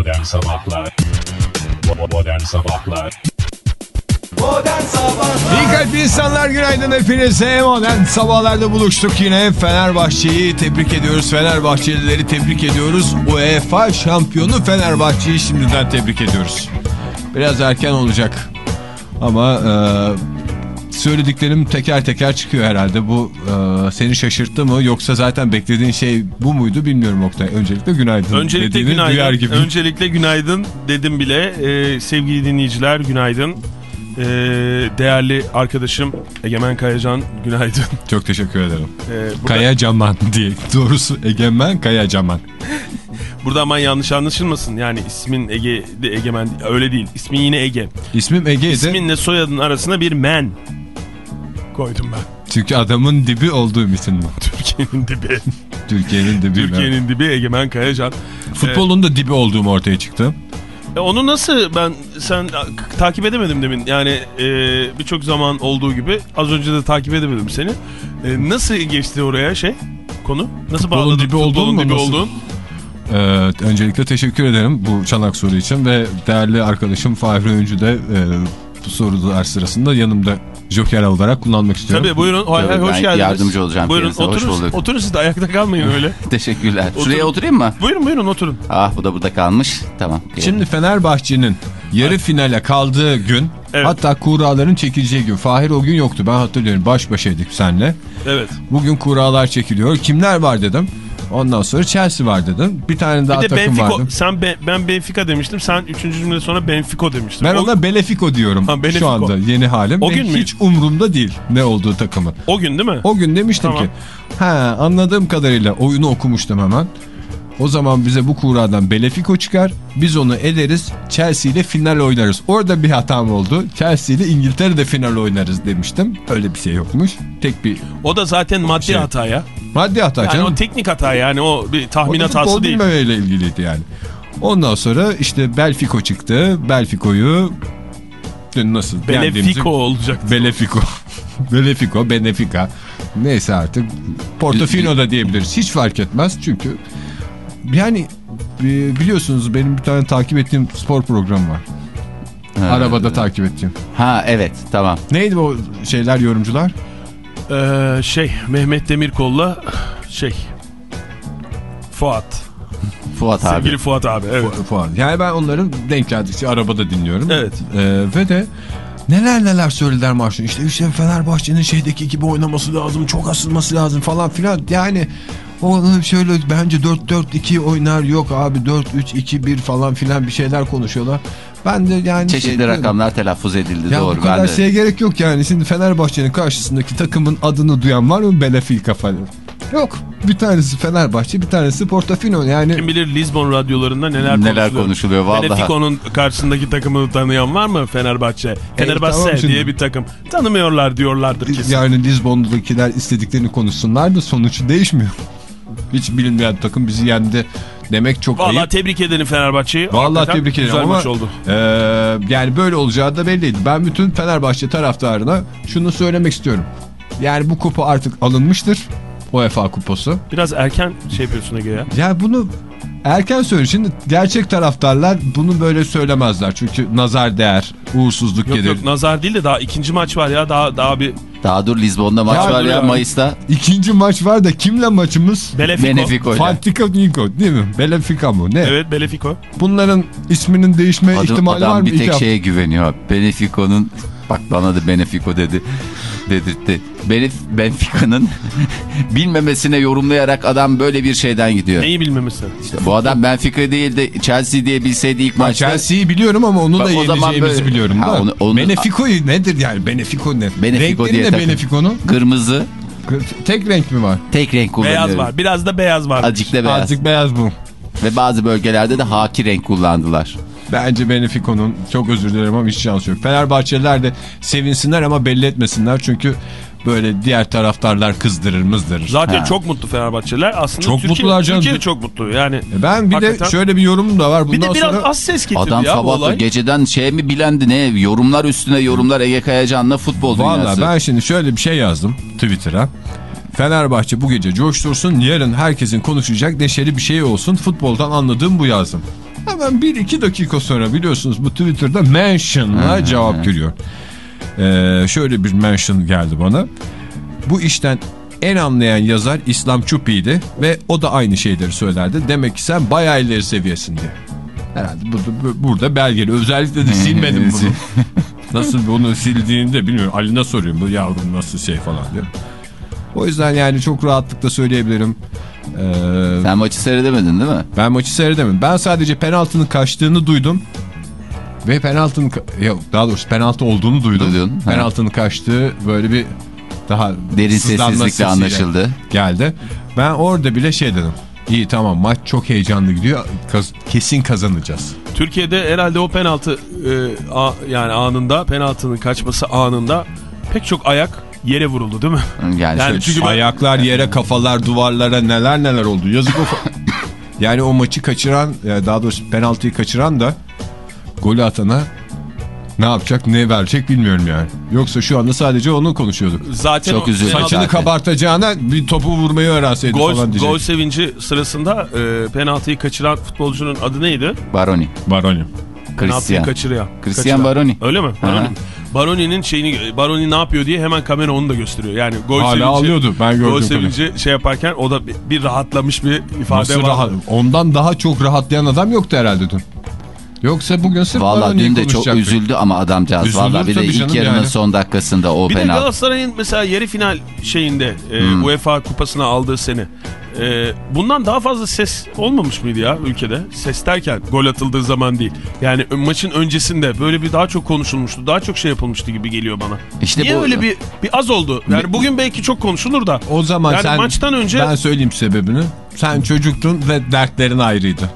Modern Sabahlar Modern Sabahlar İyi kalpli insanlar günaydın hepinize. Modern sabahlarda buluştuk yine. Fenerbahçe'yi tebrik ediyoruz. Fenerbahçelileri tebrik ediyoruz. UEFA şampiyonu Fenerbahçe'yi şimdiden tebrik ediyoruz. Biraz erken olacak. Ama e, söylediklerim teker teker çıkıyor herhalde. Bu e, seni şaşırttı mı yoksa zaten beklediğin şey bu muydu bilmiyorum Oktay. Öncelikle günaydın. Öncelikle dediğini duyar günaydın. gibi. Öncelikle günaydın dedim bile. Ee, sevgili dinleyiciler günaydın. Ee, değerli arkadaşım Egemen Kayacan günaydın. Çok teşekkür ederim. Ee, burada, Kaya Caman diye. Doğrusu Egemen Kaya Caman. burada aman yanlış anlaşılmasın. Yani ismin Ege de Egemen öyle değil. İsmin yine Ege. İsmim Ege'ydi. İsminle soyadın arasına bir men koydum ben. Çünkü adamın dibi olduğum için mi? Türkiye'nin dibi. Türkiye'nin dibi. Türkiye'nin dibi Egemen Kayacan. Futbolun da dibi olduğum ortaya çıktı. E, onu nasıl ben sen takip edemedim demin. Yani e, birçok zaman olduğu gibi az önce de takip edemedim seni. E, nasıl geçti oraya şey konu? Nasıl Futbolun bağladın? dibi olduğun Futbolun mu? dibi olduğun? Ee, öncelikle teşekkür ederim bu çanak soru için ve değerli arkadaşım Fahri Öncü de e, bu sorular sırasında yanımda joker olarak kullanmak istiyorum. Tabii buyurun hay hay, Tabii, hoş geldiniz. yardımcı olacağım Buyurun hoş oturun, bulduk. oturun siz de ayakta kalmayın öyle. Teşekkürler. Oturun. Şuraya oturayım mı? buyurun buyurun oturun. Ah bu da burada kalmış. Tamam. Şimdi Fenerbahçe'nin yarı finale kaldığı gün Evet. hatta kuraların çekileceği gün Fahir o gün yoktu ben hatırlıyorum baş başaydık senle. Evet. Bugün kuralar çekiliyor. Kimler var dedim. Ondan sonra Chelsea var dedim. Bir tane daha Bir de takım Benfica vardı. sen Be- ben Benfica demiştim. Sen üçüncü cümle sonra Benfica demiştin. Ben o, ona Belefico diyorum Ha, Belefico. şu anda yeni halim. O gün mü? hiç umurumda değil ne olduğu takımın. o gün değil mi? O gün demiştim Tamam. ki ha anladığım kadarıyla oyunu okumuştum hemen. O zaman bize bu kuradan Belefico çıkar. Biz onu ederiz. Chelsea ile final oynarız. Orada bir hatam oldu. Chelsea ile İngiltere'de final oynarız demiştim. Öyle bir şey yokmuş. Tek bir O da zaten maddi Şey. hata ya. maddi hata Yani canım. o teknik hata yani o bir O tahmin da hatası değil. bilmemeyle ilgiliydi yani. Ondan sonra işte Belfico çıktı. Belfico'yu dün nasıl yendiğimizi- Benfica olacak. Belefico. Belefico, Benefica. Neyse artık. Portofino da diyebiliriz. Hiç fark etmez çünkü yani e, biliyorsunuz benim bir tane takip ettiğim spor programı var. Ha. Arabada takip ettiğim. Ha evet tamam. Neydi o şeyler yorumcular? Ee, şey Mehmet Demirkol'la şey Fuat. Fuat abi. Sevgili Fuat abi. Evet. Fu- Fuat. Yani ben onların denk geldikçe arabada dinliyorum. Evet. E, ve de neler neler söylediler maçta. İşte işte Fenerbahçe'nin şeydeki gibi oynaması lazım. Çok asılması lazım falan filan. Yani onu şöyle bence 4-4-2 oynar. Yok abi 4-3-2-1 falan filan bir şeyler konuşuyorlar. Ben de yani Çeşitli şey- rakamlar telaffuz edildi Ya doğru. bu kadar ben de. şeye gerek yok yani. Şimdi Fenerbahçe'nin karşısındaki takımın adını duyan var mı? Benfica falan. Yok. Bir tanesi Fenerbahçe, bir tanesi Portofino. Yani Kim bilir Lisbon radyolarında neler, Neler konuşuluyor vallahi. Benfica'nın karşısındaki takımını tanıyan var mı Fenerbahçe? Fenerbahçe tamam şimdi. diye bir takım. Tanımıyorlar diyorlardır kesin. yani Lizbon'dakiler istediklerini konuşsunlar da sonuç değişmiyor. Hiç bilinmeyen takım bizi yendi demek çok Vallahi ayıp. tebrik ederim Fenerbahçe'yi. Vallahi Hakikaten tebrik ederim Güzel ama maç oldu. e, yani böyle olacağı da belliydi. Ben bütün Fenerbahçe taraftarına şunu söylemek istiyorum. Yani bu kupa artık alınmıştır. UEFA kupası. Biraz erken şey yapıyorsun Ege ya. Ya bunu erken söyle. Şimdi gerçek taraftarlar bunu böyle söylemezler. Çünkü nazar değer, uğursuzluk Yok gelir. yok nazar değil de daha ikinci maç var ya. Daha daha bir Daha dur Lizbon'da maç Ya var ya ya. Mayıs'ta. İkinci maç var da kimle maçımız? Belefico. Benefico ile. Fantica Nico değil mi? Belefica mı? Ne? Evet Belefico. Bunların isminin değişme Adam, ihtimali adam var mı? bir İki tek şeye güveniyor. Benefico'nun bak bana da Benefico dedi. Dedirtti. Benfica'nın bilmemesine yorumlayarak adam böyle bir şeyden gidiyor. Neyi bilmemesi? İşte bu adam Benfica değil de Chelsea diye bilseydi ilk maçta. Chelsea'yi biliyorum ama onu da Bak, o zaman yeneceğimizi böyle- biliyorum. Ha, da. onu- onu- Benefico'yu nedir yani? Benefico ne? Benefico Renkleri diye ne. Benefico'nun? Kırmızı Tek renk mi var? tek renk kullanıyor. Beyaz var. Biraz da beyaz var. Azıcık da beyaz. Azıcık beyaz bu. Ve bazı bölgelerde de haki renk kullandılar. Bence Benefico'nun çok özür dilerim ama hiç şansı yok. Fenerbahçeliler de sevinsinler ama belli etmesinler çünkü böyle diğer taraftarlar kızdırır mızdırır. Zaten Ha. çok mutlu Fenerbahçeliler. Aslında Çok Türkiye, mutlular canım. Türkiye de çok mutlu. Yani E Ben bir Hakikaten. de şöyle bir yorumum da var. Bundan bir de biraz sonra az ses getirdi Adam ya bu sabah olay. geceden şey mi bilendi ne yorumlar üstüne yorumlar Ege Kayacan'la futbol Valla dünyası. ben şimdi şöyle bir şey yazdım Twitter'a. Fenerbahçe bu gece coştursun yarın herkesin konuşacak neşeli bir şey olsun futboldan anladığım bu yazdım. Hemen bir iki dakika sonra biliyorsunuz bu Twitter'da mention'la cevap geliyor. Ee, şöyle bir mention geldi bana. Bu işten en anlayan yazar İslam Çupi'ydi ve o da aynı şeyleri söylerdi. Demek ki sen bayağı ileri seviyesinde. Herhalde burada, burada belgeli. Özellikle de silmedim bunu. Nasıl bunu sildiğini de bilmiyorum. Ali'ne soruyorum bu yavrum nasıl şey falan diyor. O yüzden yani çok rahatlıkla söyleyebilirim. Ee, Sen maçı seyredemedin değil mi? ben maçı seyredemedim. Ben sadece penaltının kaçtığını duydum. Ve penaltının yok daha doğrusu penaltı olduğunu duydum. Duydun, ha. penaltının kaçtığı böyle bir daha Derin sessizlikle anlaşıldı. Geldi. Ben orada bile şey dedim. İyi tamam maç çok heyecanlı gidiyor. Kaz- kesin kazanacağız. Türkiye'de herhalde o penaltı e, a- yani anında penaltının kaçması anında pek çok ayak yere vuruldu değil mi? Yani, Yani şöyle- çünkü ben- Ayaklar yere, kafalar duvarlara neler neler oldu. Yazık o. yani o maçı kaçıran, yani daha doğrusu penaltıyı kaçıran da golü atana ne yapacak, ne verecek bilmiyorum yani. Yoksa şu anda sadece onu konuşuyorduk. Zaten Çok üzüldüm. Saçını zaten. kabartacağına bir topu vurmayı öğrenseydi Gol, falan diyecek. gol sevinci sırasında e, penaltıyı kaçıran futbolcunun adı neydi? Baroni. Baroni. Penaltıyı Christian. kaçırıyor. Christian Kaçıran. Baroni. Öyle mi? Baroni. Baroni'nin şeyini Baroni ne yapıyor diye hemen kamera onu da gösteriyor. Yani gol Hala sevinci, alıyordu, ben gördüm Gol sevinci şey yaparken o da bir, bir rahatlamış bir ifade Nasıl var. rahat? Ondan daha çok rahatlayan adam yoktu herhalde dün. Yoksa bugün sırf Valla dün de çok üzüldü ama adamcağız. Üzülür Valla bir de ilk yarının yani. son dakikasında o Bir de penaltı. Galatasaray'ın mesela yarı final şeyinde e, Hmm. UEFA kupasını aldığı sene e, bundan daha fazla ses olmamış mıydı ya ülkede? Ses derken gol atıldığı zaman değil. Yani maçın öncesinde böyle bir daha çok konuşulmuştu. Daha çok şey yapılmıştı gibi geliyor bana. İşte Niye bu- öyle bir, bir az oldu? Yani bugün belki çok konuşulur da. O zaman Yani sen maçtan önce- ben söyleyeyim sebebini. Sen çocuktun ve dertlerin ayrıydı.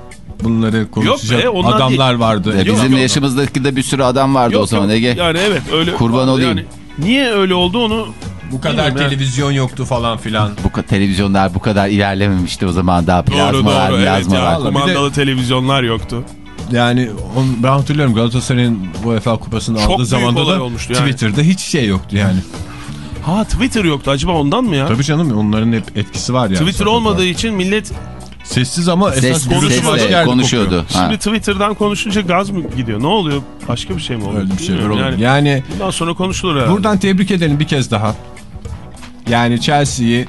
Bunları konuşacak be, ondan adamlar değil. vardı. E, Yok, bizim yok. yaşımızdaki de bir sürü adam vardı o zaman yok. Ege. Yani evet öyle. Kurban olayım. Yani niye öyle oldu onu Bu kadar Bilmiyorum yani. televizyon yoktu falan filan. Bu televizyonlar bu kadar ilerlememişti o zaman daha doğru plazmalar doğru evet plazmalar. ya Bir de- kumandalı televizyonlar yoktu. Yani on, ben hatırlıyorum Galatasaray'ın UEFA kupasını Çok aldığı büyük zamanda olay da olmuştu yani. Twitter'da hiç şey yoktu yani. Ha Twitter yoktu acaba ondan mı ya? Tabii canım onların hep etkisi var yani. Twitter olmadığı için millet Sessiz ama esas Ses, yerde konuşuyordu. kopuyor. Ha. Şimdi Twitter'dan konuşunca gaz mı gidiyor? Ne oluyor? Başka bir şey mi oluyor? Öyle bir şeyler oluyor. Yani, Yani bundan sonra konuşulur herhalde. buradan tebrik edelim bir kez daha. Yani Chelsea'yi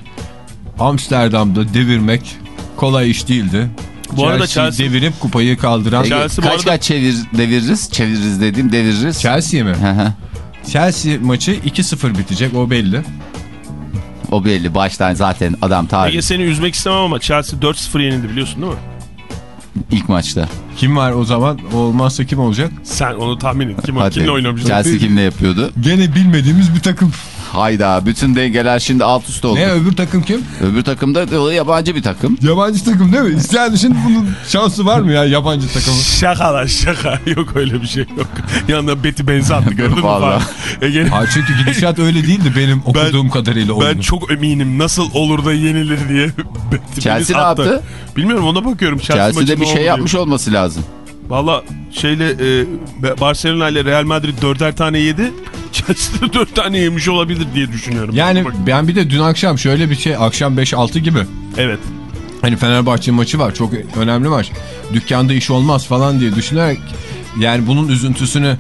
Amsterdam'da devirmek kolay iş değildi. Bu arada Chelsea'yi Chelsea- devirip kupayı kaldıran Chelsea kaç arada- kaç çevir, deviririz? Çeviririz dediğim deviririz. Chelsea mi? Chelsea maçı 2-0 bitecek o belli. o belli baştan zaten adam tarih Ege seni üzmek istemem ama Chelsea 4-0 yenildi biliyorsun değil mi? ilk maçta. Kim var o zaman? O olmazsa kim olacak? Sen onu tahmin et. Kim, Hadi. kimle oynamıştın? Chelsea kimle yapıyordu? Gene bilmediğimiz bir takım. Hayda bütün dengeler şimdi alt üst oldu. Ne öbür takım kim? Öbür takımda da yabancı bir takım. Yabancı takım değil mi? İsteyen şimdi bunun şansı var mı ya yabancı takımı? Şaka lan şaka. Yok öyle bir şey yok. Yanında Betty Benzi attı gördün mü Vallahi. falan. Ege, Ha çünkü gidişat öyle değildi benim okuduğum kadarıyla ben oyunu. çok eminim nasıl olur da yenilir diye. Betty Chelsea ne yaptı? Bilmiyorum ona bakıyorum. Chelsea Chelsea'de maçında bir şey yapmış olması lazım. Valla şeyle e, Barcelona ile Real Madrid dörder tane yedi. Chelsea de dört tane yemiş olabilir diye düşünüyorum. Yani Bak- ben bir de dün akşam şöyle bir şey akşam 5-6 gibi. evet. Hani Fenerbahçe maçı var çok önemli maç. Dükkanda iş olmaz falan diye düşünerek yani bunun üzüntüsünü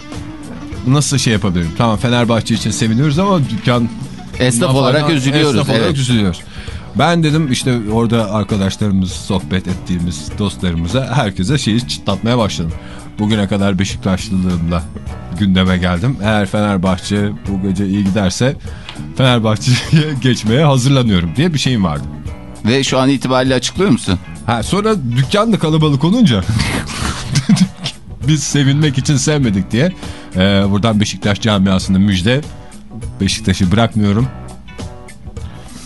nasıl şey yapabilirim? Tamam Fenerbahçe için seviniyoruz ama dükkan Esnaf olarak üzülüyoruz. Esnaf olarak evet. üzülüyoruz. Ben dedim işte orada arkadaşlarımız, sohbet ettiğimiz dostlarımıza herkese şeyi çıtlatmaya başladım. Bugüne kadar Beşiktaşlılığımla gündeme geldim. Eğer Fenerbahçe bu gece iyi giderse Fenerbahçe'ye geçmeye hazırlanıyorum diye bir şeyim vardı. Ve şu an itibariyle açıklıyor musun? Ha, sonra dükkan da kalabalık olunca biz sevinmek için sevmedik diye e, buradan Beşiktaş camiasında müjde Beşiktaş'ı bırakmıyorum.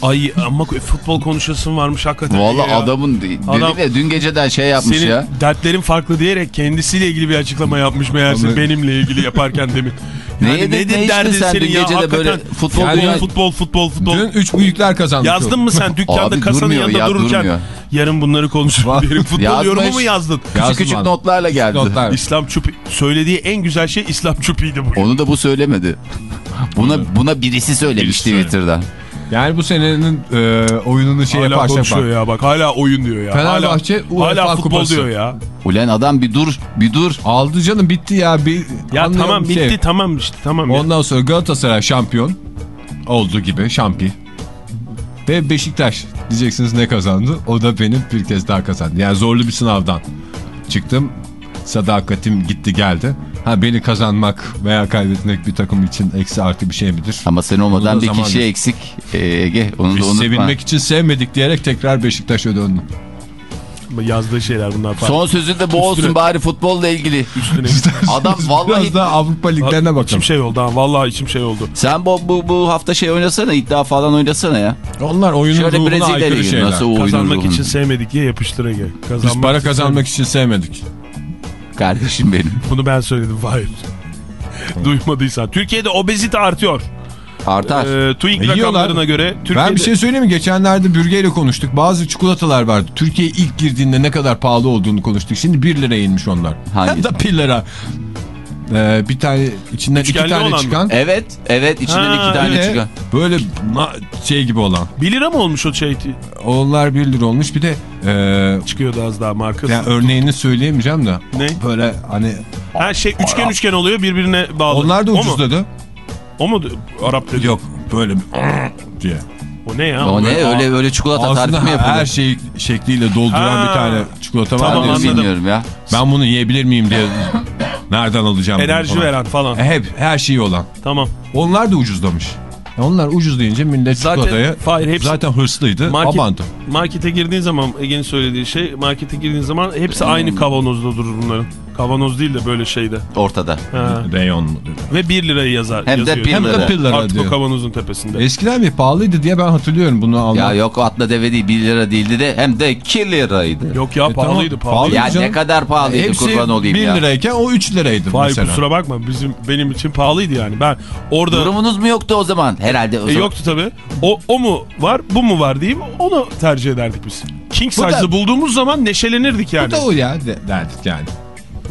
Ay ama futbol konuşasın varmış hakikaten. Valla Ya. adamın Adam- ya dün geceden şey yapmış Senin ya. dertlerin farklı diyerek kendisiyle ilgili bir açıklama yapmış meğerse benimle ilgili yaparken demin. Ne yedin, ne içtin sen dün gece de böyle futbol Yani- futbol, futbol, futbol, futbol. Dün üç büyükler kazandı. Yazdın mı sen dükkanda Abi kasanın durmuyor yanında ya, dururken durmuyor. yarın bunları konuşuruz diyelim. Futbol Yazmış. yorumu mu yazdın? Küçük küçük abi. notlarla geldi. Notlar. İslam Çupi söylediği en güzel şey İslam Çupi'ydi bugün. Onu da bu söylemedi. Buna buna birisi söylemiş Birisi söyledi. Yani bu senenin e, oyununu şey hala yaparsak konuşuyor bak. ya bak hala oyun diyor ya. Fenerbahçe hala, hala UEFA futbol kupası. diyor ya. Ulan adam bir dur bir dur. Aldı canım bitti ya. Bir, Ya tamam bir bitti şey. tamam işte tamam ya. Ondan sonra Galatasaray şampiyon olduğu gibi şampiyon. Ve Beşiktaş diyeceksiniz ne kazandı? O da benim bir kez daha kazandı. Yani zorlu bir sınavdan çıktım. Sadakatim gitti geldi. Ha beni kazanmak veya kaybetmek bir takım için eksi artı bir şey midir? Ama sen olmadan da bir zamandır. kişi eksik Ee, Ege. Onu da Biz unutma. sevilmek için sevmedik diyerek tekrar Beşiktaş'a döndüm. Yazdığı şeyler bunlar falan. Son sözü de bu olsun Üstüne- bari futbolla ilgili. Üstüne. Adam vallahi Biraz daha Avrupa liglerine bakalım. İçim şey oldu ha vallahi içim şey oldu. sen bu, bu, bu hafta şey oynasana iddia falan oynasana ya. Onlar oyunun Şöyle ruhuna aykırı şeyler. nasıl Kazanmak ruhunu? için sevmedik diye yapıştır Ege. Kazanmak Biz para için kazanmak için sevmedik. Kardeşim benim. Bunu ben söyledim hayır. Duymadıysan. Türkiye'de obezite artıyor. Artar. Ee, TÜİK E, yiyorlar. rakamlarına göre Türkiye'de... Ben bir şey söyleyeyim mi? Geçenlerde bürgeyle konuştuk. Bazı çikolatalar vardı. Türkiye ilk girdiğinde ne kadar pahalı olduğunu konuştuk. Şimdi 1 liraya inmiş onlar. Hangi? Hem de 1 lira. Ee, bir tane içinden Üçgenli iki tane olan mı? çıkan. Evet evet içinden Ha, iki tane de çıkıyor. Böyle şey gibi olan. 1 lira mı olmuş o şey? Onlar 1 lira olmuş. Bir de e, Çıkıyordu az daha markası. yani örneğini söyleyemeyeceğim de. Ne? Böyle hani Her şey üçgen üçgen oluyor birbirine bağlı. onlar da O mu? ucuzladı. O mu? Arap dedi. Yok böyle bir diye. O ne ya? O ne böyle- öyle öyle çikolata tarifi mi yapılır? her şeyi şekliyle dolduran Ha. bir tane çikolata var. Tamam, de anladım. bilmiyorum ya. Ben bunu yiyebilir miyim diye nereden alacağım? bunu Enerji falan. veren falan. E, Hep her şeyi olan. Tamam. Onlar da ucuzlamış. E, Onlar ucuz deyince millet Zaten- çikolataya hepsi- zaten hırslıydı. Market, Abandı. markete girdiğin zaman Ege'nin söylediği şey markete girdiğin zaman hepsi Hmm. aynı kavanozda durur bunların. Kavanoz değil de böyle şeyde. Ortada. Ha. Reyon. Ve 1 lirayı yazar. Hem de yazıyor. bir Hem lira. de pillara Artık diyor. o kavanozun tepesinde. Eskiden bir pahalıydı diye ben hatırlıyorum bunu almak. Ya yok atla deve değil 1 lira değildi de hem de 2 liraydı. Yok ya E, tamam, pahalıydı pahalı. pahalıydı. Ya canım. ne kadar pahalıydı Hepsi kurban olayım 1 ya. lirayken o 3 liraydı Vay mesela. kusura bakma bizim benim için pahalıydı yani. Ben orada Durumunuz mu yoktu o zaman? Herhalde o E, zaman. yoktu tabii. O, o mu var bu mu var diyeyim onu tercih ederdik biz. King size'ı bulduğumuz zaman neşelenirdik yani. Bu da o ya de- derdik yani.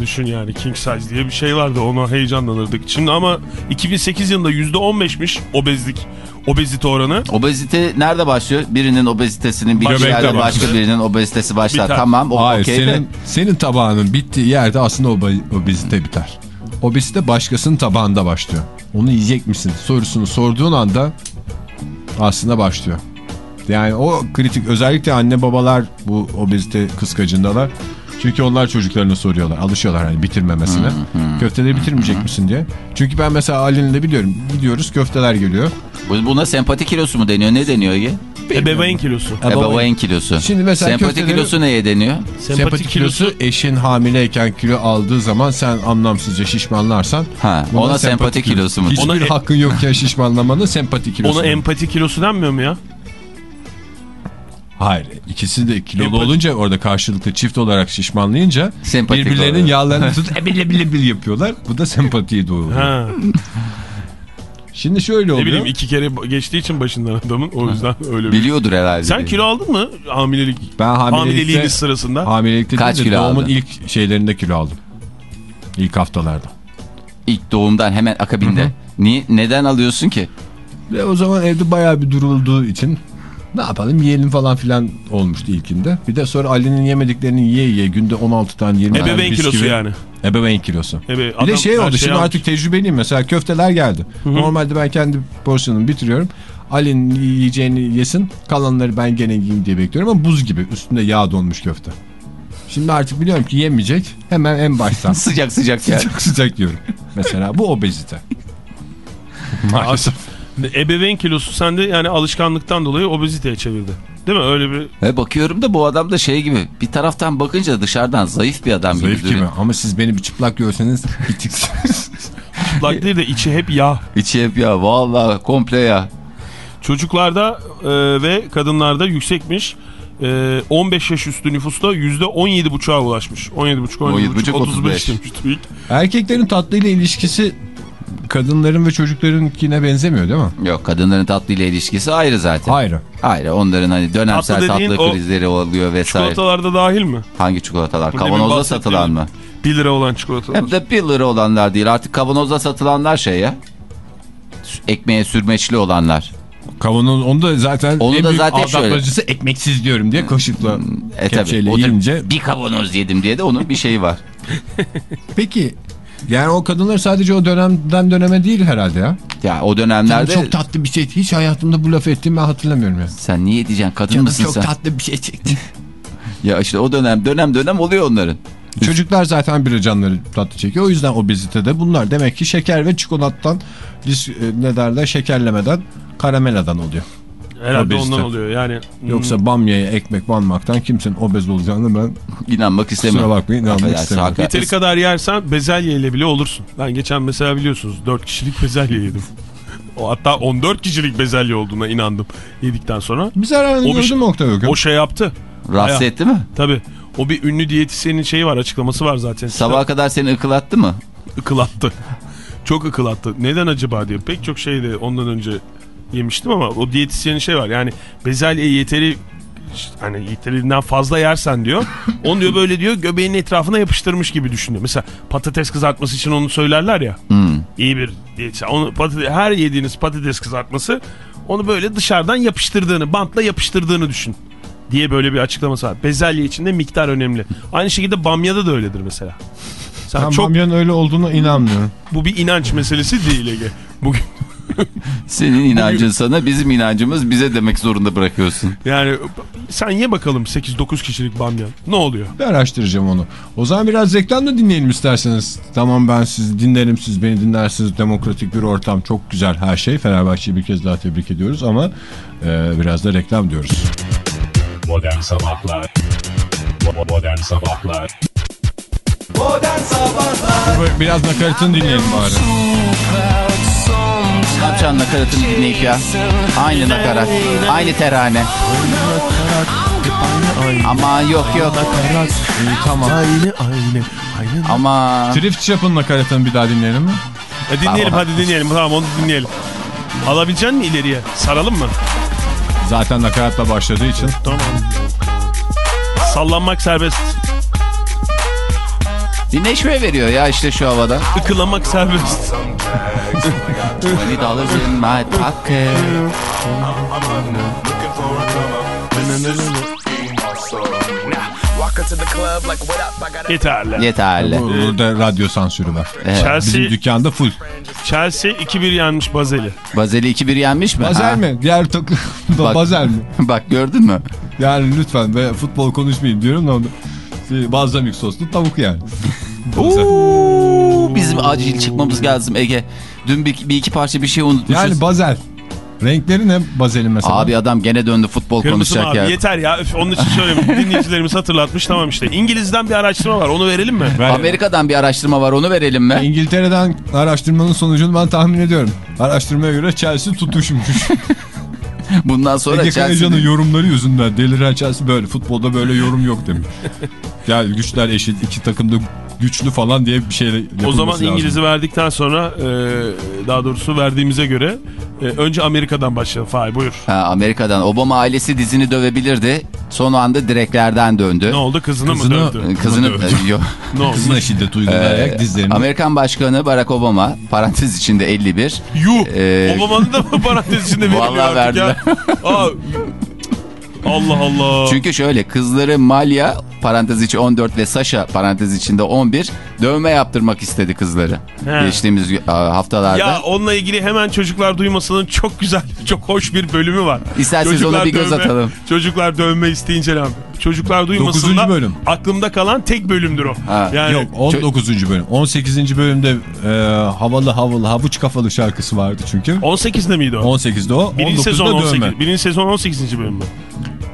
Düşün yani King size diye bir şey vardı ona heyecanlanırdık. Şimdi ama 2008 yılında %15'miş obezlik, obezite oranı. Obezite nerede başlıyor? Birinin obezitesinin bir yerde başlıyor. başka birinin obezitesi başlar. Biter. Tamam o Hayır okey de. senin, senin tabağının bittiği yerde aslında obe- obezite biter. Obezite başkasının tabağında başlıyor. Onu yiyecek misin sorusunu sorduğun anda aslında başlıyor. Yani o kritik özellikle anne babalar bu obezite kıskacındalar. Çünkü onlar çocuklarına soruyorlar. Alışıyorlar hani bitirmemesine. Köfteleri bitirmeyecek misin diye. Çünkü ben mesela Ali'nin de biliyorum. Gidiyoruz köfteler geliyor. Bu- Buna sempati kilosu mu deniyor? Ne deniyor Ege? Ebeveyn kilosu. Ebeveyn kilosu. Şimdi mesela Sempati köfteleri- kilosu neye deniyor? Sempati kilosu eşin hamileyken kilo aldığı zaman sen anlamsızca şişmanlarsan Ha, ona sempati kilosu mu? Hiçbir Ona hakkın yokken şişmanlamanın sempati kilosu. Ona empati kilosu denmiyor mu ya? Hayır ikisi de kilolu Empati- olunca orada karşılıklı çift olarak şişmanlayınca Sempatik birbirlerinin oluyor. yağlarını tutup ebile bile bil yapıyorlar. Bu da sempatiyi doğuruyor. Ha. Şimdi şöyle ne oluyor. bileyim iki kere geçtiği için başından adamın o yüzden öyle bir. Biliyordur herhalde. Sen kilo aldın mı hamilelik? ben hamilelikte, Hamileliğiniz sırasında. hamilelikte Kaç de kilo doğumun aldın? ilk şeylerinde kilo aldım. İlk haftalarda. İlk doğumdan hemen akabinde. Niye, neden alıyorsun ki? Ve o zaman evde bayağı bir durulduğu için ne yapalım yiyelim falan filan olmuştu ilkinde. Bir de sonra Ali'nin yemediklerini yiye yiye günde 16 tane 20 tane Ebeveyn kilosu yani. Ebeveyn kilosu. Ebe- bir de şey oldu şeyi şimdi almış. artık tecrübeliyim mesela köfteler geldi. Normalde ben kendi porsiyonunu bitiriyorum. Ali'nin yiyeceğini yesin kalanları ben gene yiyeyim diye bekliyorum ama buz gibi üstünde yağ donmuş köfte. Şimdi artık biliyorum ki yemeyecek hemen en baştan Sıcak sıcak yani. sıcak sıcak yiyorum. Mesela bu obezite. Maalesef. Ebeveyn kilosu sende yani alışkanlıktan dolayı obeziteye çevirdi. Değil mi? Öyle bir Ve bakıyorum da bu adam da şey gibi bir taraftan bakınca dışarıdan zayıf bir adam Zayıf gibi gibi duruyor. ama siz beni bir çıplak görseniz bitiksiniz. çıplak değil de içi hep yağ. İçi hep ya vallahi komple ya. Çocuklarda e, ve kadınlarda yüksekmiş. E, 15 yaş üstü nüfusta %17,5'a ulaşmış. 17,5 17,5 17,5, 35 demiş TÜİK. Erkeklerin tatlıyla ilişkisi kadınların ve çocuklarınkine benzemiyor değil mi? Yok kadınların tatlıyla ilişkisi ayrı zaten. Ayrı. Ayrı onların hani dönemsel Tatlı tatlı, dediğin krizleri oluyor vesaire. Çikolatalarda dahil mi? Hangi çikolatalar? Bu Kavanozda satılan mı? 1 lira olan çikolatalar. Hem de 1 lira olanlar değil artık kavanozda satılanlar şey ya. Ekmeğe sürmeçli olanlar. Kavanoz onu da zaten Onu en da büyük zaten şöyle. aldatmacısı ekmeksiz diyorum diye kaşıkla E tabii. kepçeyle yiyince. bir kavanoz yedim diye de onun bir şeyi var. Peki yani o kadınlar sadece o dönemden döneme değil herhalde ya. Ya o dönemlerde Çok tatlı bir şey. Hiç hayatımda bu laf ettiğimi hatırlamıyorum ya. sen niye diyeceksin kadın Canım mısın çok sen? tatlı bir şey çekti. Ya işte o dönem dönem dönem oluyor onların. Çocuklar zaten bir canları tatlı çekiyor. O yüzden obezitede bunlar demek ki şeker ve çikolattan biz, e, ne derler şekerlemeden karameladan oluyor. Herhalde Obezite. ondan oluyor yani. Yoksa bamyaya ekmek banmaktan kimsenin obez olacağını ben İnanmak istemiyorum. kusura bakmayın inanmak Affedersin, istemiyorum. hakikaten. Yeteri kadar yersen bezelyeyle bile olursun. Ben geçen mesela biliyorsunuz 4 kişilik bezelye yedim. O hatta 14 kişilik bezelye olduğuna inandım yedikten sonra. Zararını O bir gördün şey- mü Oktay? O şey yaptı. Rahatsız Bayağı. etti mi? Tabii. O bir ünlü diyetisyenin şeyi var açıklaması var zaten. Sabaha kadar seni ıkılattı mı? ıkılattı. Çok ıkılattı. Neden acaba diye. Pek çok şey de ondan önce yemiştim ama o diyetisyenin şey var. Yani bezelye yeteri hani yeterinden fazla yersen diyor. Onu diyor böyle diyor göbeğinin etrafına yapıştırmış gibi düşünüyor. Mesela patates kızartması için onu söylerler ya. Hmm. İyi bir diyetisyen. Onu patates, her yediğiniz patates kızartması onu böyle dışarıdan yapıştırdığını, bantla yapıştırdığını düşün diye böyle bir açıklaması var. Bezelye içinde miktar önemli. Aynı şekilde bamyada da öyledir mesela. Sen Ben çok bamyanın öyle olduğuna inanmıyorum. bu bir inanç meselesi değil Ege. Bugün Senin inancın sana bizim inancımız bize demek zorunda bırakıyorsun. yani sen ye bakalım 8-9 kişilik bamyan. Ne oluyor? Bir araştıracağım onu. O zaman biraz reklam da dinleyelim isterseniz. Tamam ben sizi dinlerim siz beni dinlersiniz. Demokratik bir ortam çok güzel her şey. Fenerbahçe'yi bir kez daha tebrik ediyoruz ama e, biraz da reklam diyoruz. Modern Sabahlar Bo- Modern Sabahlar Biraz nakaratını dinleyelim bari. Yapacaksın nakaratını dinleyip ya? Aynı nakarat, aynı terane. Ama yok yok. Tamam. Aynı aynı aynı. Ama Thrift Shop'ın nakaratını bir daha dinleyelim mi? E dinleyelim Tamam. hadi dinleyelim. Tamam onu dinleyelim. Alabilecek misin ileriye? Saralım mı? Zaten nakaratla başladığı için. Tamam. Sallanmak serbest. neşve veriyor ya işte şu havada. Ikılamak serbest. Twenty dollars in my pocket. Yeterli. Yeterli. Burada radyo sansürü var. Evet. Chelsea, Bizim dükkanda full. Chelsea 2-1 yenmiş Bazel'i. Bazeli 2-1 yenmiş mi? Bazel Ha. mi? Diğer takım. Bazel mi? Bak gördün mü? Yani lütfen be futbol konuşmayayım diyorum da. Şey, Balzamik soslu tavuk yani. Oo, bizim acil çıkmamız lazım Ege. Dün bir, bir iki parça bir şey unutmuşuz. Yani Bazel. Renkleri ne Bazel'in mesela? Abi adam gene döndü futbol Kırmızı konuşacak mavi ya. yeter ya. Öf, onun için söyleyeyim. Dinleyicilerimiz hatırlatmış tamam işte. İngiliz'den bir araştırma var onu verelim mi? Ver. Amerika'dan bir araştırma var onu verelim mi? İngiltere'den araştırmanın sonucunu ben tahmin ediyorum. Araştırmaya göre Chelsea tutuşmuş. Bundan sonra Ege Kayacan'ın yorumları yüzünden deliren Chelsea böyle. Futbolda böyle yorum yok demiş. yani güçler eşit, iki takım da güçlü falan diye bir şey O zaman lazım. İngiliz'i verdikten sonra e, daha doğrusu verdiğimize göre e, önce Amerika'dan başlayalım. Fahir buyur. Ha, Amerika'dan Obama ailesi dizini dövebilirdi. Son anda direklerden döndü. Ne oldu kızını, Kızını- mı dövdü? Kızını... Dövdü. Yok. Ne oldu? Kızına şiddet uygulayarak Ee, dizlerini... Amerikan Başkanı Barack Obama parantez içinde 51. Yuh! Ee, Obama'nın da mı parantez içinde veriliyor Vallahi artık verdiler. ya? Aa, Allah Allah. Çünkü şöyle kızları Malia parantez içi 14 ve Sasha parantez içinde 11 dövme yaptırmak istedi kızları. He. Geçtiğimiz haftalarda. Ya onunla ilgili hemen çocuklar duymasının çok güzel, çok hoş bir bölümü var. İsterseniz ona bir göz dövme- atalım. Çocuklar dövme isteyince ne yapıyor? Çocuklar Dokuzuncu bölüm. aklımda kalan tek bölümdür o. Ha. Yani Yok 19. bölüm. 18. bölümde e, havalı havalı havuç kafalı şarkısı vardı çünkü. 18'de miydi o? 18'de o. Birinci 19'da sezon dövme. 18. Birinci sezon 18. bölüm mü?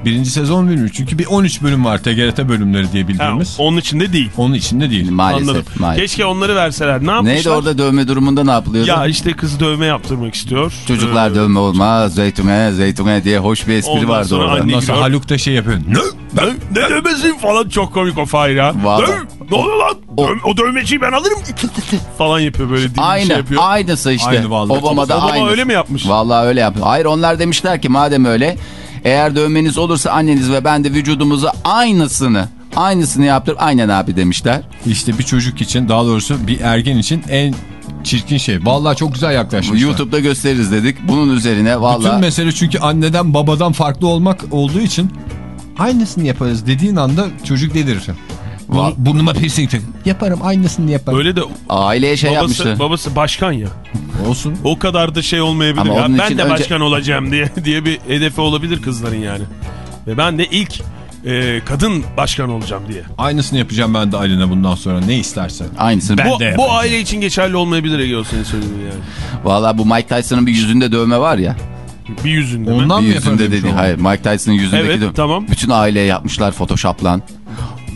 Birinci sezon bilmiyorum. Çünkü bir 13 bölüm var TGRT bölümleri diye Ha, bildiğimiz. onun içinde değil. Onun içinde değil. Maalesef. Anladım. maalesef. Keşke onları verseler. Ne yapmışlar? Neydi orada dövme durumunda ne yapılıyordu? Ya işte kız dövme yaptırmak istiyor. Çocuklar Ee, dövme olmaz zeytune zeytune diye hoş bir espri Ondan vardı sonra orada. Ondan sonra. Haluk da şey yapıyor. Ne? Ne, ne dövmesi falan çok komik o Fahir ya. Döv, ne oluyor lan? O- Döv- O, dövmeciyi ben alırım. falan yapıyor böyle Aynı, şey yapıyor. aynısı işte. Aynı vallahi. Obama da Obama aynı. öyle mi yapmış? Vallahi öyle yapıyor. Hayır onlar demişler ki madem öyle eğer dövmeniz olursa anneniz ve ben de vücudumuza aynısını aynısını yaptır aynen abi demişler. İşte bir çocuk için daha doğrusu bir ergen için en çirkin şey. Vallahi çok güzel yaklaşmışlar. YouTube'da gösteririz dedik. Bunun üzerine Bütün valla mesele çünkü anneden babadan farklı olmak olduğu için aynısını yaparız dediğin anda çocuk delirir. Va- Burnuma piercing tak. Yaparım aynısını yaparım. Öyle de aileye şey babası, yapmıştı. babası başkan ya. Olsun. O kadar da şey olmayabilir. Ama Ya ben de önce- başkan olacağım diye diye bir hedefi olabilir kızların yani. Ve ben de ilk e, kadın başkan olacağım diye. Aynısını yapacağım ben de Aylin'e bundan sonra ne istersen. Aynısını. Ben bu, de bu aile için geçerli olmayabilir Ege senin söylediğin yani. Valla bu Mike Tyson'ın bir yüzünde dövme var ya. Bir yüzünde mi? Ondan Bir mı yüzünde dedi. Hayır Mike Tyson'ın yüzündeki Evet, dövme. tamam. Bütün aileye yapmışlar Photoshop'lan.